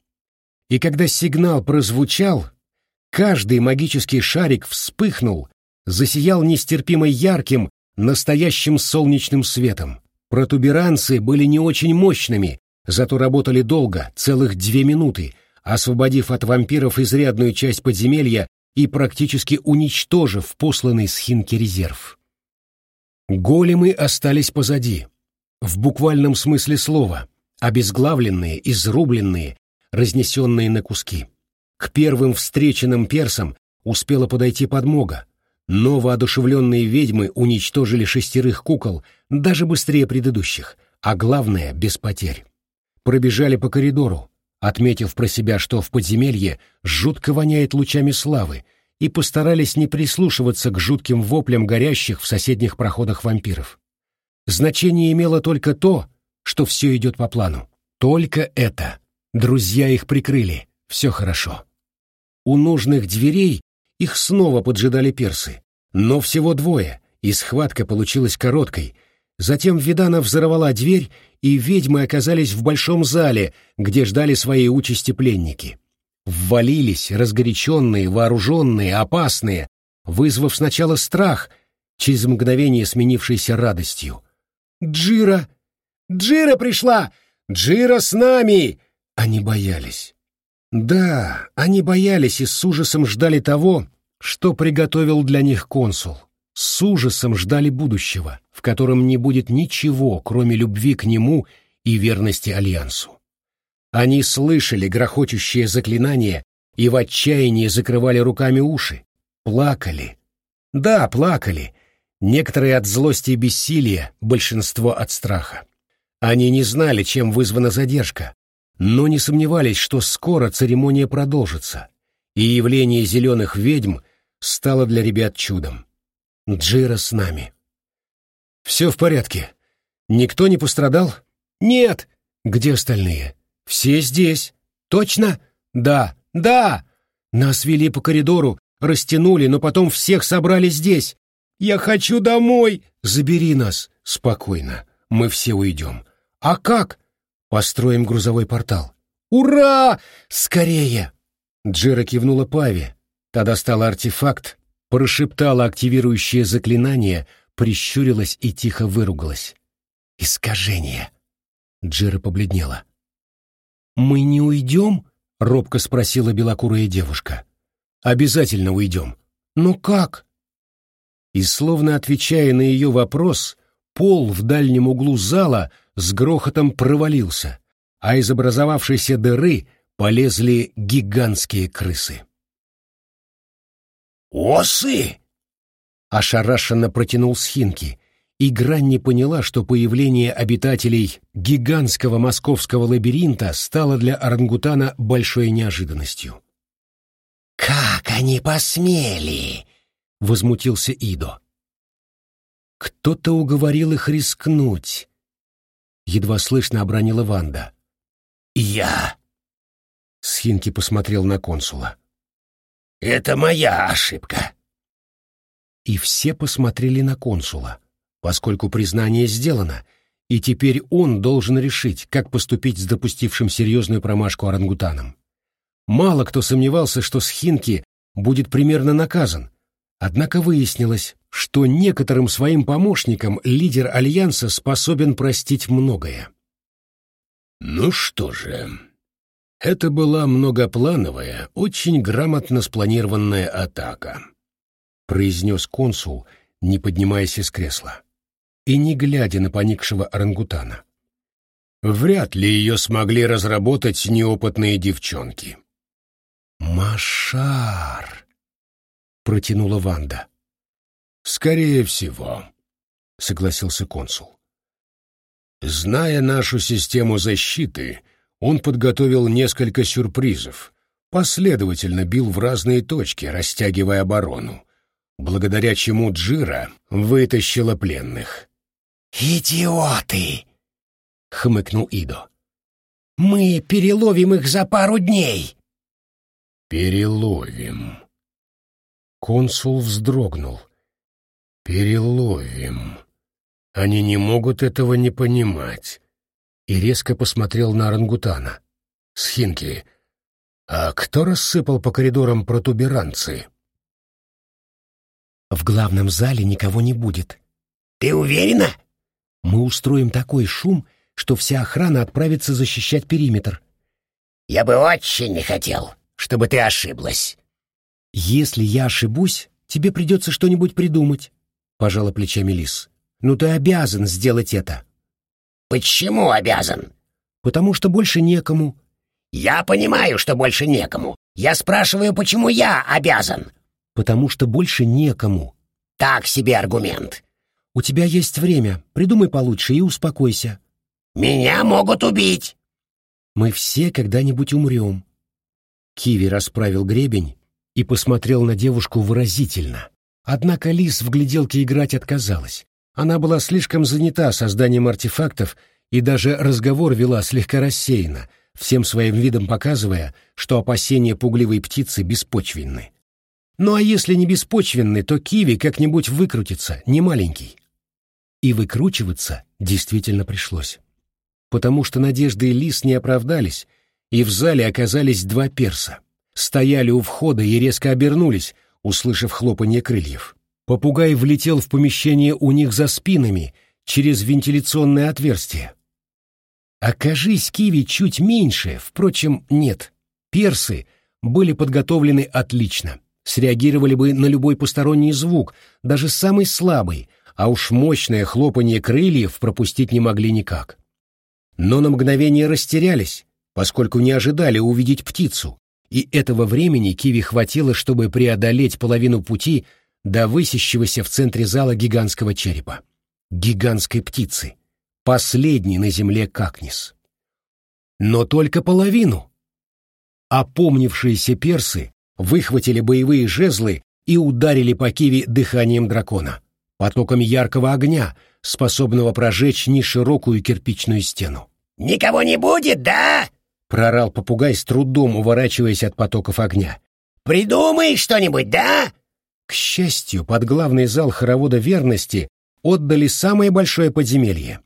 И когда сигнал прозвучал, каждый магический шарик вспыхнул, засиял нестерпимо ярким, настоящим солнечным светом. Протуберанцы были не очень мощными, зато работали долго, целых две минуты, освободив от вампиров изрядную часть подземелья и практически уничтожив посланный с Хинки резерв. Големы остались позади, в буквальном смысле слова, обезглавленные, изрубленные, разнесенные на куски. К первым встреченным персам успела подойти подмога, но воодушевленные ведьмы уничтожили шестерых кукол даже быстрее предыдущих, а главное — без потерь. Пробежали по коридору, отметив про себя, что в подземелье жутко воняет лучами славы, и постарались не прислушиваться к жутким воплям горящих в соседних проходах вампиров. Значение имело только то, что все идет по плану. Только это. Друзья их прикрыли. Все хорошо. У нужных дверей их снова поджидали персы. Но всего двое, и схватка получилась короткой. Затем Видана взорвала дверь, и ведьмы оказались в большом зале, где ждали своей участи пленники. Ввалились, разгоряченные, вооруженные, опасные, вызвав сначала страх, через мгновение сменившийся радостью. «Джира! Джира пришла! Джира с нами!» Они боялись. Да, они боялись и с ужасом ждали того, что приготовил для них консул. С ужасом ждали будущего, в котором не будет ничего, кроме любви к нему и верности Альянсу. Они слышали грохочущее заклинание и в отчаянии закрывали руками уши, плакали. Да, плакали, Некоторые от злости и бессилия, большинство от страха. Они не знали, чем вызвана задержка, но не сомневались, что скоро церемония продолжится, и явление зеленых ведьм стало для ребят чудом. Джира с нами. «Все в порядке. Никто не пострадал?» «Нет!» «Где остальные?» «Все здесь». «Точно?» «Да, да!» Нас вели по коридору, растянули, но потом всех собрали здесь. Я хочу домой!» «Забери нас!» «Спокойно. Мы все уйдем». «А как?» «Построим грузовой портал». «Ура! Скорее!» Джера кивнула Паве. Та достала артефакт, прошептала активирующее заклинание, прищурилась и тихо выругалась. «Искажение!» Джера побледнела. «Мы не уйдем?» — робко спросила белокурая девушка. «Обязательно уйдем». «Но как?» и, словно отвечая на ее вопрос, пол в дальнем углу зала с грохотом провалился, а из образовавшейся дыры полезли гигантские крысы. «Осы!» — ошарашенно протянул Схинки, и Грань поняла, что появление обитателей гигантского московского лабиринта стало для орангутана большой неожиданностью. «Как они посмели!» возмутился Идо. Кто-то уговорил их рискнуть. Едва слышно обронила Ванда. Я. Схинки посмотрел на консула. Это моя ошибка. И все посмотрели на консула, поскольку признание сделано, и теперь он должен решить, как поступить с допустившим серьезную промашку орангутаном. Мало кто сомневался, что Схинки будет примерно наказан, Однако выяснилось, что некоторым своим помощникам лидер Альянса способен простить многое. Ну что же, это была многоплановая, очень грамотно спланированная атака, произнес консул, не поднимаясь из кресла и не глядя на поникшего орангутана. Вряд ли ее смогли разработать неопытные девчонки. «Машар!» — протянула Ванда. «Скорее всего», — согласился консул. Зная нашу систему защиты, он подготовил несколько сюрпризов, последовательно бил в разные точки, растягивая оборону, благодаря чему Джира вытащила пленных. «Идиоты!» — хмыкнул Идо. «Мы переловим их за пару дней!» «Переловим!» Консул вздрогнул. «Переловим!» Они не могут этого не понимать. И резко посмотрел на орангутана. Схинки, а кто рассыпал по коридорам протуберанцы? В главном зале никого не будет. Ты уверена? Мы устроим такой шум, что вся охрана отправится защищать периметр. Я бы очень не хотел, чтобы ты ошиблась. Если я ошибусь, тебе придется что-нибудь придумать, пожала плечами Лис. Ну ты обязан сделать это. Почему обязан? Потому что больше некому. Я понимаю, что больше некому. Я спрашиваю, почему я обязан? Потому что больше некому. Так себе аргумент. У тебя есть время. Придумай получше и успокойся. Меня могут убить. Мы все когда-нибудь умрем. Киви расправил гребень и посмотрел на девушку выразительно. Однако Лис в гляделке играть отказалась. Она была слишком занята созданием артефактов и даже разговор вела слегка рассеянно, всем своим видом показывая, что опасения пугливой птицы беспочвенны. Ну а если не беспочвенны, то Киви как-нибудь выкрутится, не маленький. И выкручиваться действительно пришлось. Потому что надежды Лис не оправдались, и в зале оказались два перса. Стояли у входа и резко обернулись, услышав хлопанье крыльев. Попугай влетел в помещение у них за спинами, через вентиляционное отверстие. Окажись киви чуть меньше, впрочем, нет. Персы были подготовлены отлично, среагировали бы на любой посторонний звук, даже самый слабый, а уж мощное хлопанье крыльев пропустить не могли никак. Но на мгновение растерялись, поскольку не ожидали увидеть птицу, и этого времени Киви хватило, чтобы преодолеть половину пути до высящегося в центре зала гигантского черепа. Гигантской птицы. Последний на земле Какнис. Но только половину. Опомнившиеся персы выхватили боевые жезлы и ударили по Киви дыханием дракона, потоком яркого огня, способного прожечь неширокую кирпичную стену. «Никого не будет, да?» — прорал попугай с трудом, уворачиваясь от потоков огня. «Придумай что-нибудь, да?» К счастью, под главный зал хоровода верности отдали самое большое подземелье.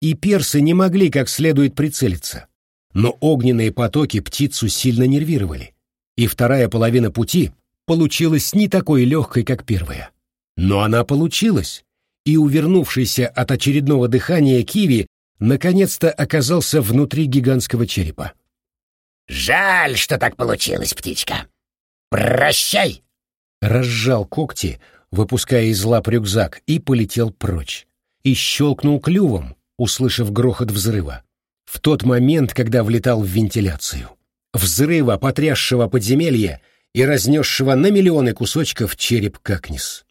И персы не могли как следует прицелиться. Но огненные потоки птицу сильно нервировали. И вторая половина пути получилась не такой легкой, как первая. Но она получилась, и увернувшийся от очередного дыхания Киви наконец-то оказался внутри гигантского черепа. «Жаль, что так получилось, птичка. Прощай!» разжал когти, выпуская из лап рюкзак, и полетел прочь. И щелкнул клювом, услышав грохот взрыва. В тот момент, когда влетал в вентиляцию. Взрыва, потрясшего подземелье и разнесшего на миллионы кусочков череп Какнис.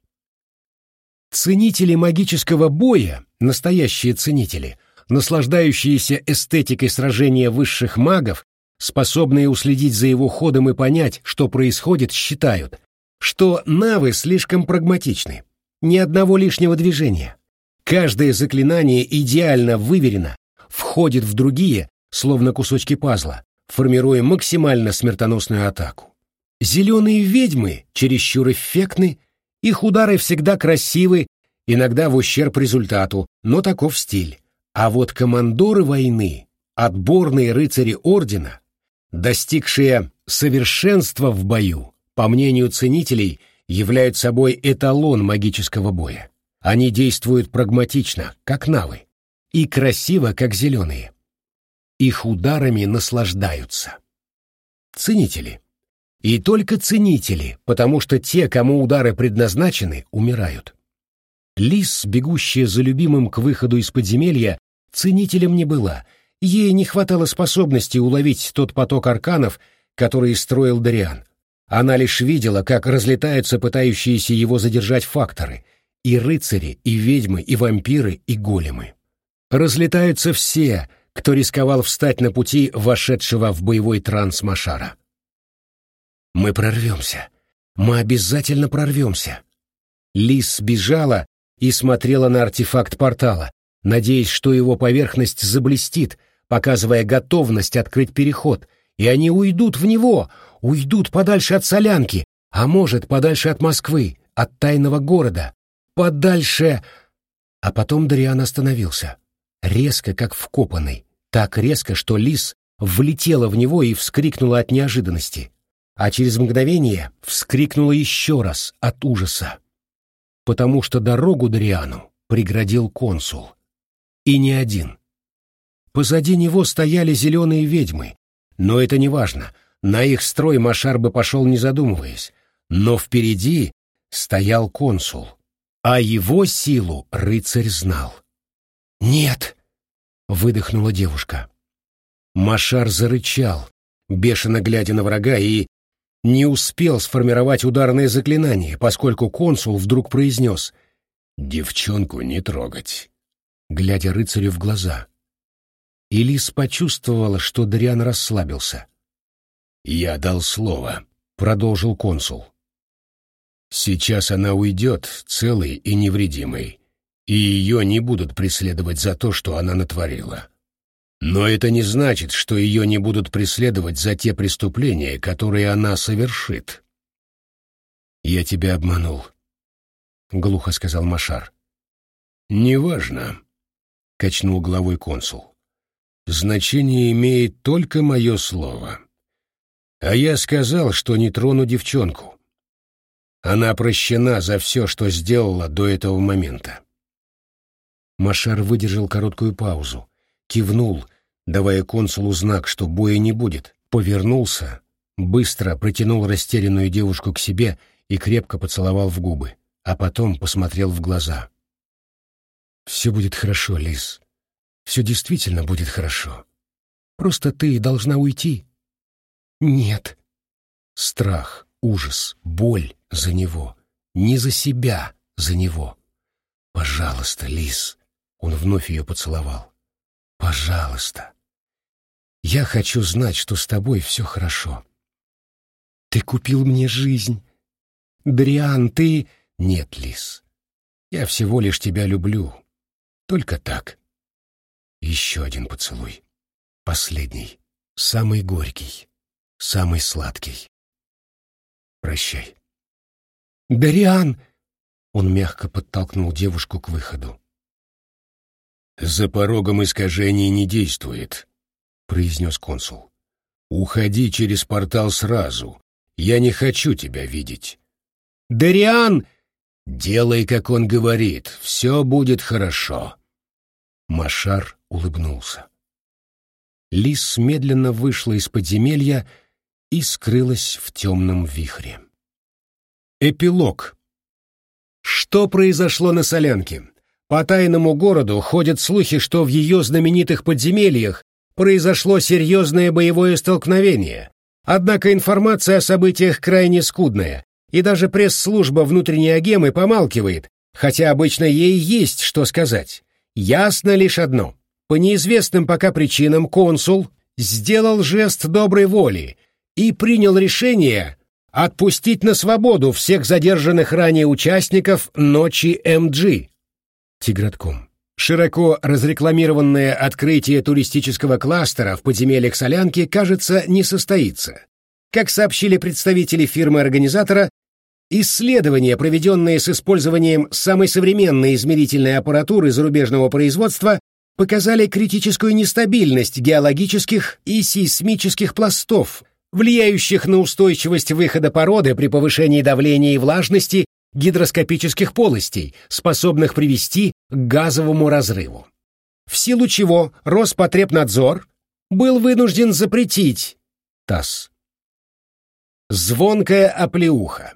Ценители магического боя, настоящие ценители, наслаждающиеся эстетикой сражения высших магов, способные уследить за его ходом и понять, что происходит, считают, что навы слишком прагматичны. Ни одного лишнего движения. Каждое заклинание идеально выверено, входит в другие, словно кусочки пазла, формируя максимально смертоносную атаку. Зеленые ведьмы чересчур эффектны, их удары всегда красивы, иногда в ущерб результату, но таков стиль. А вот командоры войны, отборные рыцари ордена, достигшие совершенства в бою, по мнению ценителей, являют собой эталон магического боя. Они действуют прагматично, как навы, и красиво, как зеленые. Их ударами наслаждаются. Ценители. И только ценители, потому что те, кому удары предназначены, умирают. Лис, бегущая за любимым к выходу из подземелья, ценителем не была, ей не хватало способности уловить тот поток арканов, который строил Дариан, она лишь видела, как разлетаются пытающиеся его задержать факторы — и рыцари, и ведьмы, и вампиры, и големы. Разлетаются все, кто рисковал встать на пути вошедшего в боевой транс Машара. Мы прорвемся. Мы обязательно прорвемся. Лис сбежала и смотрела на артефакт портала, надеясь, что его поверхность заблестит, показывая готовность открыть переход, и они уйдут в него, уйдут подальше от солянки, а может, подальше от Москвы, от тайного города, подальше... А потом Дариан остановился, резко, как вкопанный, так резко, что лис влетела в него и вскрикнула от неожиданности, а через мгновение вскрикнула еще раз от ужаса, потому что дорогу Дариану преградил консул. И не один. Позади него стояли зеленые ведьмы, но это не важно, на их строй Машар бы пошел не задумываясь, но впереди стоял консул, а его силу рыцарь знал. «Нет!» — выдохнула девушка. Машар зарычал, бешено глядя на врага, и не успел сформировать ударное заклинание, поскольку консул вдруг произнес «Девчонку не трогать», глядя рыцарю в глаза. Элис почувствовала, что Дриан расслабился. «Я дал слово», — продолжил консул. «Сейчас она уйдет целой и невредимой, и ее не будут преследовать за то, что она натворила. Но это не значит, что ее не будут преследовать за те преступления, которые она совершит». «Я тебя обманул», — глухо сказал Машар. «Неважно», — качнул головой консул. «Значение имеет только мое слово. А я сказал, что не трону девчонку. Она прощена за все, что сделала до этого момента. Машар выдержал короткую паузу, кивнул, давая консулу знак, что боя не будет, повернулся, быстро протянул растерянную девушку к себе и крепко поцеловал в губы, а потом посмотрел в глаза. «Все будет хорошо, Лис. Все действительно будет хорошо. Просто ты должна уйти, нет. Страх, ужас, боль за него. Не за себя, за него. Пожалуйста, Лис. Он вновь ее поцеловал. Пожалуйста. Я хочу знать, что с тобой все хорошо. Ты купил мне жизнь. Дриан, ты... Нет, Лис. Я всего лишь тебя люблю. Только так. Еще один поцелуй. Последний. Самый горький самый сладкий. Прощай. Дариан! Он мягко подтолкнул девушку к выходу. «За порогом искажений не действует», — произнес консул. «Уходи через портал сразу. Я не хочу тебя видеть». «Дариан!» «Делай, как он говорит. Все будет хорошо». Машар улыбнулся. Лис медленно вышла из подземелья и скрылась в темном вихре. Эпилог. Что произошло на Солянке? По тайному городу ходят слухи, что в ее знаменитых подземельях произошло серьезное боевое столкновение. Однако информация о событиях крайне скудная, и даже пресс-служба внутренней агемы помалкивает, хотя обычно ей есть что сказать. Ясно лишь одно. По неизвестным пока причинам консул сделал жест доброй воли и принял решение отпустить на свободу всех задержанных ранее участников «Ночи МГ». Тигратком. Широко разрекламированное открытие туристического кластера в подземельях Солянки, кажется, не состоится. Как сообщили представители фирмы-организатора, исследования, проведенные с использованием самой современной измерительной аппаратуры зарубежного производства, показали критическую нестабильность геологических и сейсмических пластов влияющих на устойчивость выхода породы при повышении давления и влажности гидроскопических полостей, способных привести к газовому разрыву. В силу чего Роспотребнадзор был вынужден запретить ТАСС. Звонкая оплеуха.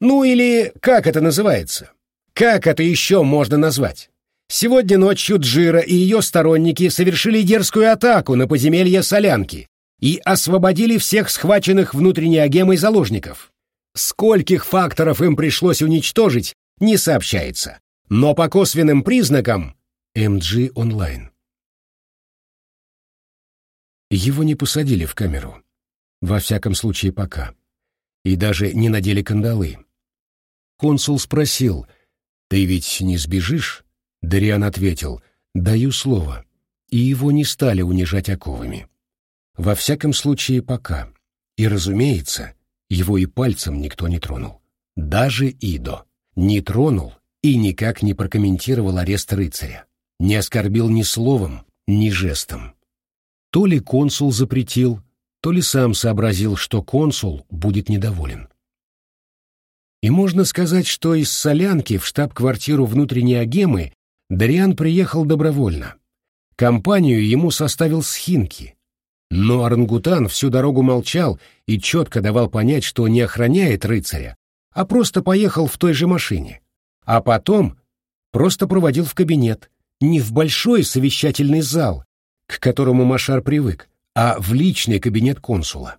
Ну или как это называется? Как это еще можно назвать? Сегодня ночью Джира и ее сторонники совершили дерзкую атаку на подземелье Солянки, и освободили всех схваченных внутренней агемой заложников. Скольких факторов им пришлось уничтожить, не сообщается. Но по косвенным признакам MG Online. Его не посадили в камеру. Во всяком случае, пока. И даже не надели кандалы. Консул спросил, «Ты ведь не сбежишь?» Дариан ответил, «Даю слово». И его не стали унижать оковами. Во всяком случае, пока. И, разумеется, его и пальцем никто не тронул. Даже Идо не тронул и никак не прокомментировал арест рыцаря. Не оскорбил ни словом, ни жестом. То ли консул запретил, то ли сам сообразил, что консул будет недоволен. И можно сказать, что из Солянки в штаб-квартиру внутренней агемы Дариан приехал добровольно. Компанию ему составил Схинки. Но орангутан всю дорогу молчал и четко давал понять, что не охраняет рыцаря, а просто поехал в той же машине. А потом просто проводил в кабинет, не в большой совещательный зал, к которому Машар привык, а в личный кабинет консула.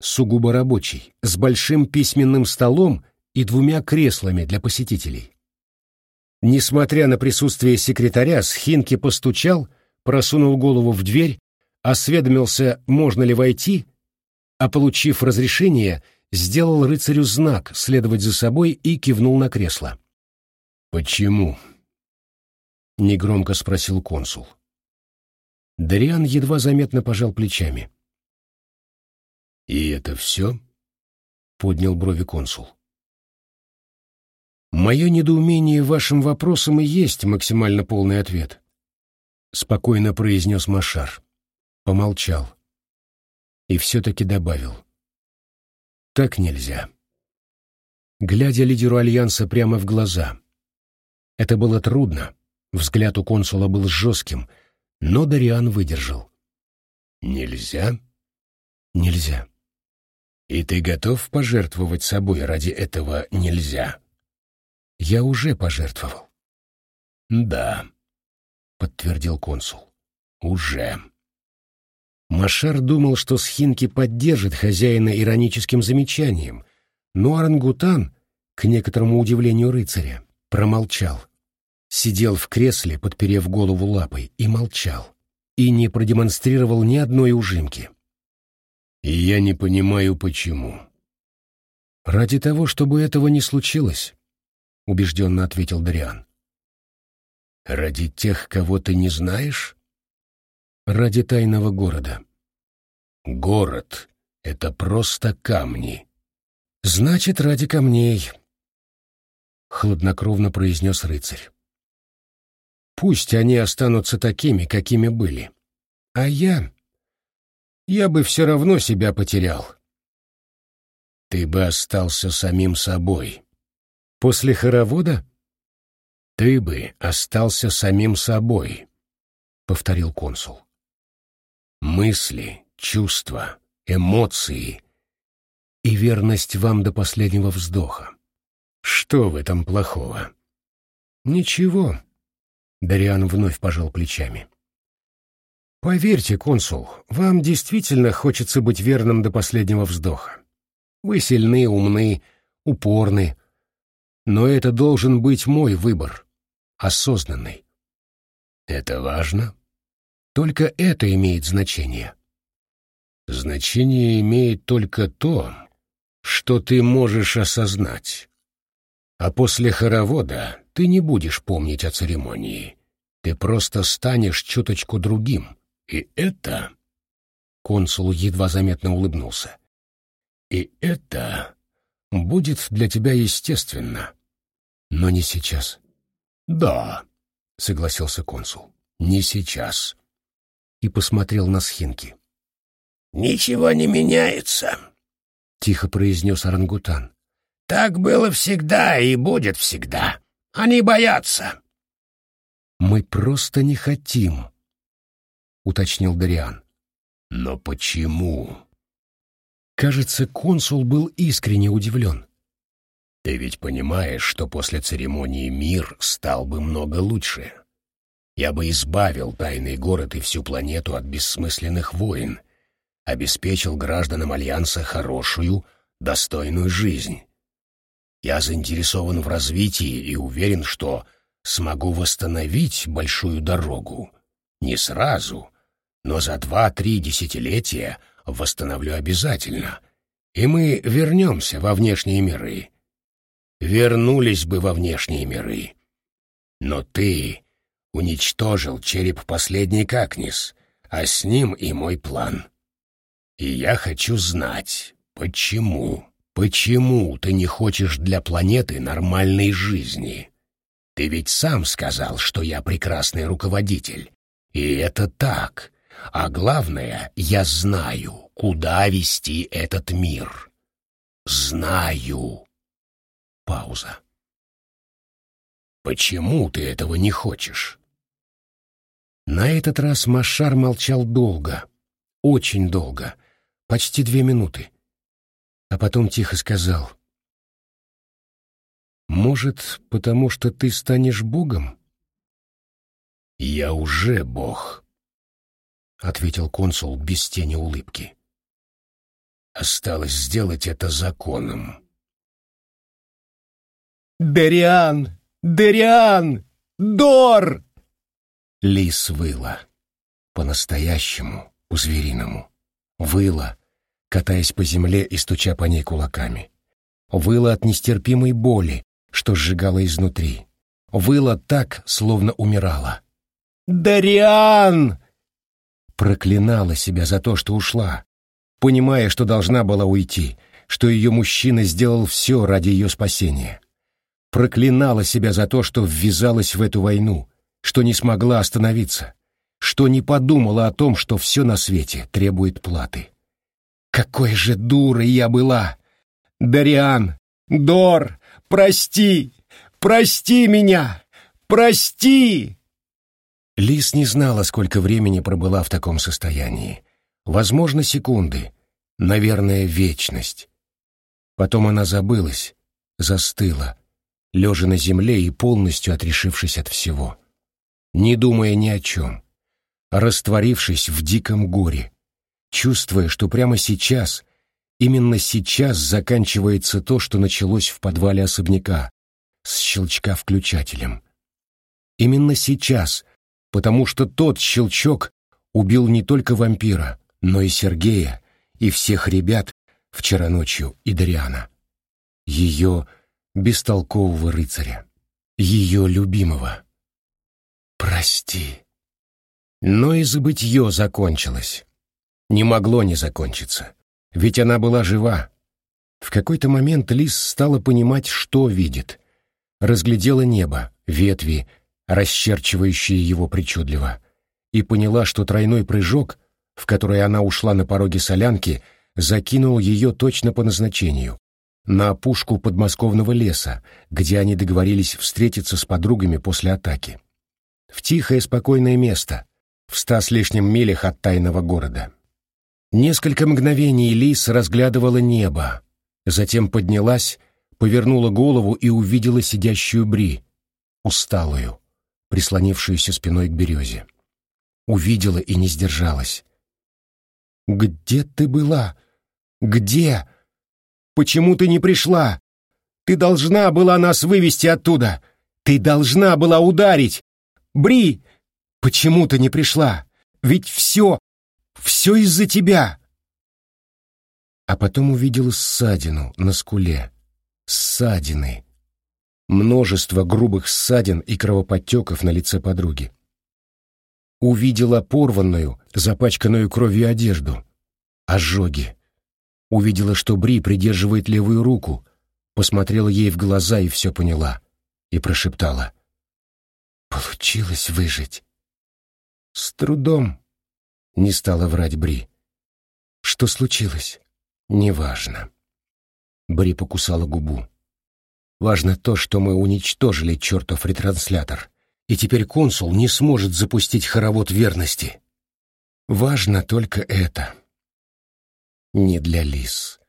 Сугубо рабочий, с большим письменным столом и двумя креслами для посетителей. Несмотря на присутствие секретаря, Схинки постучал, просунул голову в дверь, осведомился, можно ли войти, а, получив разрешение, сделал рыцарю знак следовать за собой и кивнул на кресло. «Почему?» — негромко спросил консул. Дариан едва заметно пожал плечами. «И это все?» — поднял брови консул. «Мое недоумение вашим вопросом и есть максимально полный ответ», — спокойно произнес Машар. Помолчал. И все-таки добавил. «Так нельзя». Глядя лидеру Альянса прямо в глаза. Это было трудно. Взгляд у консула был жестким — но Дариан выдержал. «Нельзя?» «Нельзя». «И ты готов пожертвовать собой ради этого нельзя?» «Я уже пожертвовал». «Да», — подтвердил консул. «Уже». Машар думал, что Схинки поддержит хозяина ироническим замечанием, но орангутан, к некоторому удивлению рыцаря, промолчал сидел в кресле, подперев голову лапой, и молчал, и не продемонстрировал ни одной ужимки. «И я не понимаю, почему». «Ради того, чтобы этого не случилось», — убежденно ответил Дариан. «Ради тех, кого ты не знаешь?» «Ради тайного города». «Город — это просто камни». «Значит, ради камней», — хладнокровно произнес рыцарь. Пусть они останутся такими, какими были. А я... Я бы все равно себя потерял. Ты бы остался самим собой. После хоровода? Ты бы остался самим собой, — повторил консул. Мысли, чувства, эмоции и верность вам до последнего вздоха. Что в этом плохого? Ничего. Дариан вновь пожал плечами. «Поверьте, консул, вам действительно хочется быть верным до последнего вздоха. Вы сильны, умны, упорны. Но это должен быть мой выбор, осознанный. Это важно? Только это имеет значение. Значение имеет только то, что ты можешь осознать. А после хоровода ты не будешь помнить о церемонии. Ты просто станешь чуточку другим. И это...» Консул едва заметно улыбнулся. «И это будет для тебя естественно. Но не сейчас». «Да», — согласился консул, — «не сейчас». И посмотрел на схинки. «Ничего не меняется», — тихо произнес орангутан. Так было всегда и будет всегда. Они боятся. Мы просто не хотим, уточнил Дариан. Но почему? Кажется, консул был искренне удивлен. Ты ведь понимаешь, что после церемонии мир стал бы много лучше. Я бы избавил тайный город и всю планету от бессмысленных войн, обеспечил гражданам Альянса хорошую, достойную жизнь. Я заинтересован в развитии и уверен, что смогу восстановить большую дорогу. Не сразу, но за два-три десятилетия восстановлю обязательно, и мы вернемся во внешние миры. Вернулись бы во внешние миры. Но ты уничтожил череп последний Какнис, а с ним и мой план. И я хочу знать, почему, почему ты не хочешь для планеты нормальной жизни? Ты ведь сам сказал, что я прекрасный руководитель. И это так. А главное, я знаю, куда вести этот мир. Знаю. Пауза. Почему ты этого не хочешь? На этот раз Машар молчал долго, очень долго, почти две минуты. А потом тихо сказал. «Может, потому что ты станешь Богом?» «Я уже Бог», — ответил консул без тени улыбки. «Осталось сделать это законом». «Дериан! Дериан! Дор!» Лис выла. По-настоящему, по-звериному. Выла, катаясь по земле и стуча по ней кулаками. Выла от нестерпимой боли, что сжигала изнутри. Выла так, словно умирала. «Дариан!» Проклинала себя за то, что ушла, понимая, что должна была уйти, что ее мужчина сделал все ради ее спасения. Проклинала себя за то, что ввязалась в эту войну, что не смогла остановиться, что не подумала о том, что все на свете требует платы. Какой же дурой я была! Дариан, Дор, прости, прости меня, прости! Лис не знала, сколько времени пробыла в таком состоянии. Возможно, секунды, наверное, вечность. Потом она забылась, застыла, лежа на земле и полностью отрешившись от всего не думая ни о чем, растворившись в диком горе, чувствуя, что прямо сейчас, именно сейчас заканчивается то, что началось в подвале особняка, с щелчка включателем. Именно сейчас, потому что тот щелчок убил не только вампира, но и Сергея, и всех ребят вчера ночью и Дариана. Ее бестолкового рыцаря, ее любимого. «Прости». Но и забытье закончилось. Не могло не закончиться. Ведь она была жива. В какой-то момент Лис стала понимать, что видит. Разглядела небо, ветви, расчерчивающие его причудливо, и поняла, что тройной прыжок, в который она ушла на пороге солянки, закинул ее точно по назначению, на опушку подмосковного леса, где они договорились встретиться с подругами после атаки в тихое спокойное место, в ста с лишним милях от тайного города. Несколько мгновений Лис разглядывала небо, затем поднялась, повернула голову и увидела сидящую Бри, усталую, прислонившуюся спиной к березе. Увидела и не сдержалась. «Где ты была? Где? Почему ты не пришла? Ты должна была нас вывести оттуда! Ты должна была ударить! Бри, почему ты не пришла? Ведь все, все из-за тебя!» А потом увидела ссадину на скуле. Ссадины. Множество грубых ссадин и кровоподтеков на лице подруги. Увидела порванную, запачканную кровью одежду. Ожоги. Увидела, что Бри придерживает левую руку, посмотрела ей в глаза и все поняла. И прошептала — Получилось выжить. С трудом. Не стала врать Бри. Что случилось? Неважно. Бри покусала губу. Важно то, что мы уничтожили чертов ретранслятор, и теперь консул не сможет запустить хоровод верности. Важно только это. Не для Лис.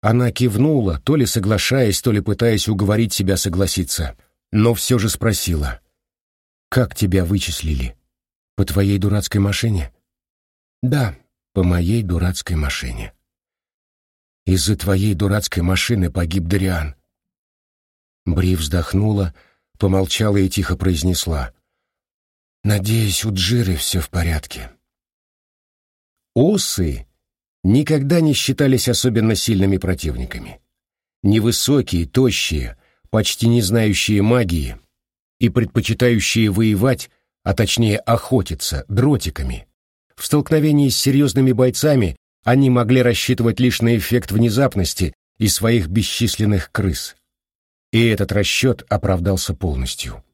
Она кивнула, то ли соглашаясь, то ли пытаясь уговорить себя согласиться, но все же спросила. Как тебя вычислили? По твоей дурацкой машине? Да, по моей дурацкой машине. Из-за твоей дурацкой машины погиб Дариан. Бри вздохнула, помолчала и тихо произнесла. Надеюсь, у Джиры все в порядке. Осы никогда не считались особенно сильными противниками. Невысокие, тощие, почти не знающие магии и предпочитающие воевать, а точнее охотиться, дротиками. В столкновении с серьезными бойцами они могли рассчитывать лишь на эффект внезапности и своих бесчисленных крыс. И этот расчет оправдался полностью.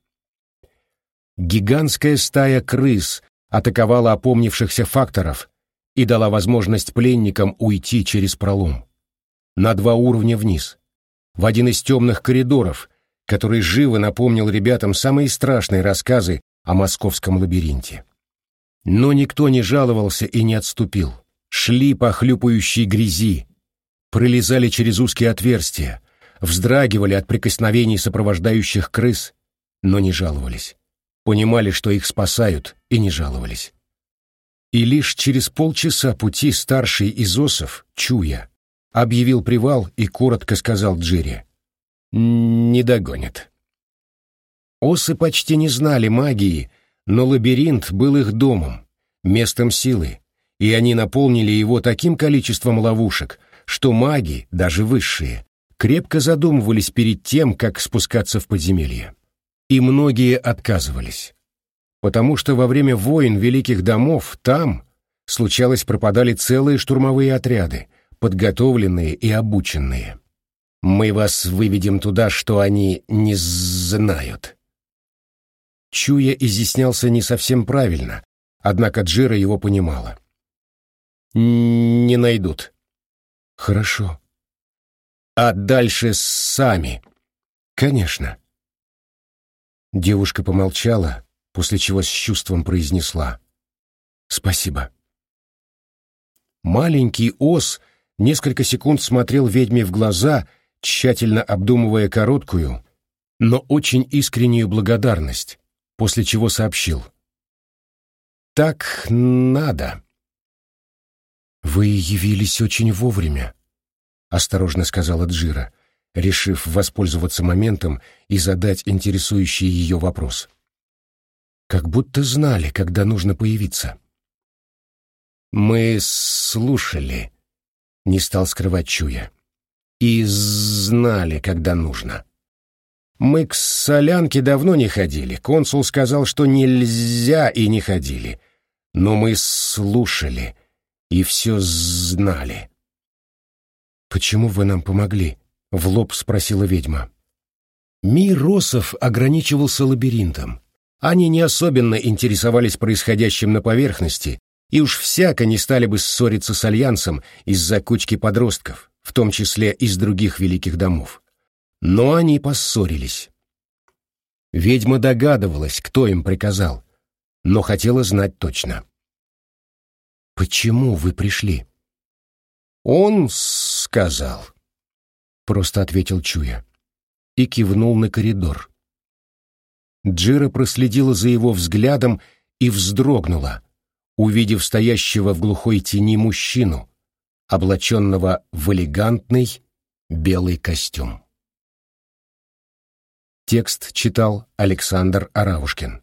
Гигантская стая крыс атаковала опомнившихся факторов и дала возможность пленникам уйти через пролом. На два уровня вниз. В один из темных коридоров, который живо напомнил ребятам самые страшные рассказы о московском лабиринте. Но никто не жаловался и не отступил. Шли по хлюпающей грязи, пролезали через узкие отверстия, вздрагивали от прикосновений сопровождающих крыс, но не жаловались. Понимали, что их спасают, и не жаловались. И лишь через полчаса пути старший из осов, Чуя, объявил привал и коротко сказал Джире. «Не догонят». Осы почти не знали магии, но лабиринт был их домом, местом силы, и они наполнили его таким количеством ловушек, что маги, даже высшие, крепко задумывались перед тем, как спускаться в подземелье. И многие отказывались потому что во время войн великих домов там, случалось, пропадали целые штурмовые отряды, подготовленные и обученные. Мы вас выведем туда, что они не знают. Чуя изъяснялся не совсем правильно, однако Джира его понимала. «Не найдут». «Хорошо». «А дальше сами?» «Конечно». Девушка помолчала, после чего с чувством произнесла «Спасибо». Маленький ос несколько секунд смотрел ведьме в глаза, тщательно обдумывая короткую, но очень искреннюю благодарность, после чего сообщил. «Так надо». «Вы явились очень вовремя», — осторожно сказала Джира, решив воспользоваться моментом и задать интересующий ее вопрос как будто знали, когда нужно появиться. «Мы слушали», — не стал скрывать Чуя, — «и знали, когда нужно». Мы к солянке давно не ходили. Консул сказал, что нельзя, и не ходили. Но мы слушали и все знали. «Почему вы нам помогли?» — в лоб спросила ведьма. Мир Росов ограничивался лабиринтом. Они не особенно интересовались происходящим на поверхности, и уж всяко не стали бы ссориться с Альянсом из-за кучки подростков, в том числе из других великих домов. Но они поссорились. Ведьма догадывалась, кто им приказал, но хотела знать точно. «Почему вы пришли?» «Он сказал», — просто ответил Чуя и кивнул на коридор. Джира проследила за его взглядом и вздрогнула, увидев стоящего в глухой тени мужчину, облаченного в элегантный белый костюм. Текст читал Александр Араушкин.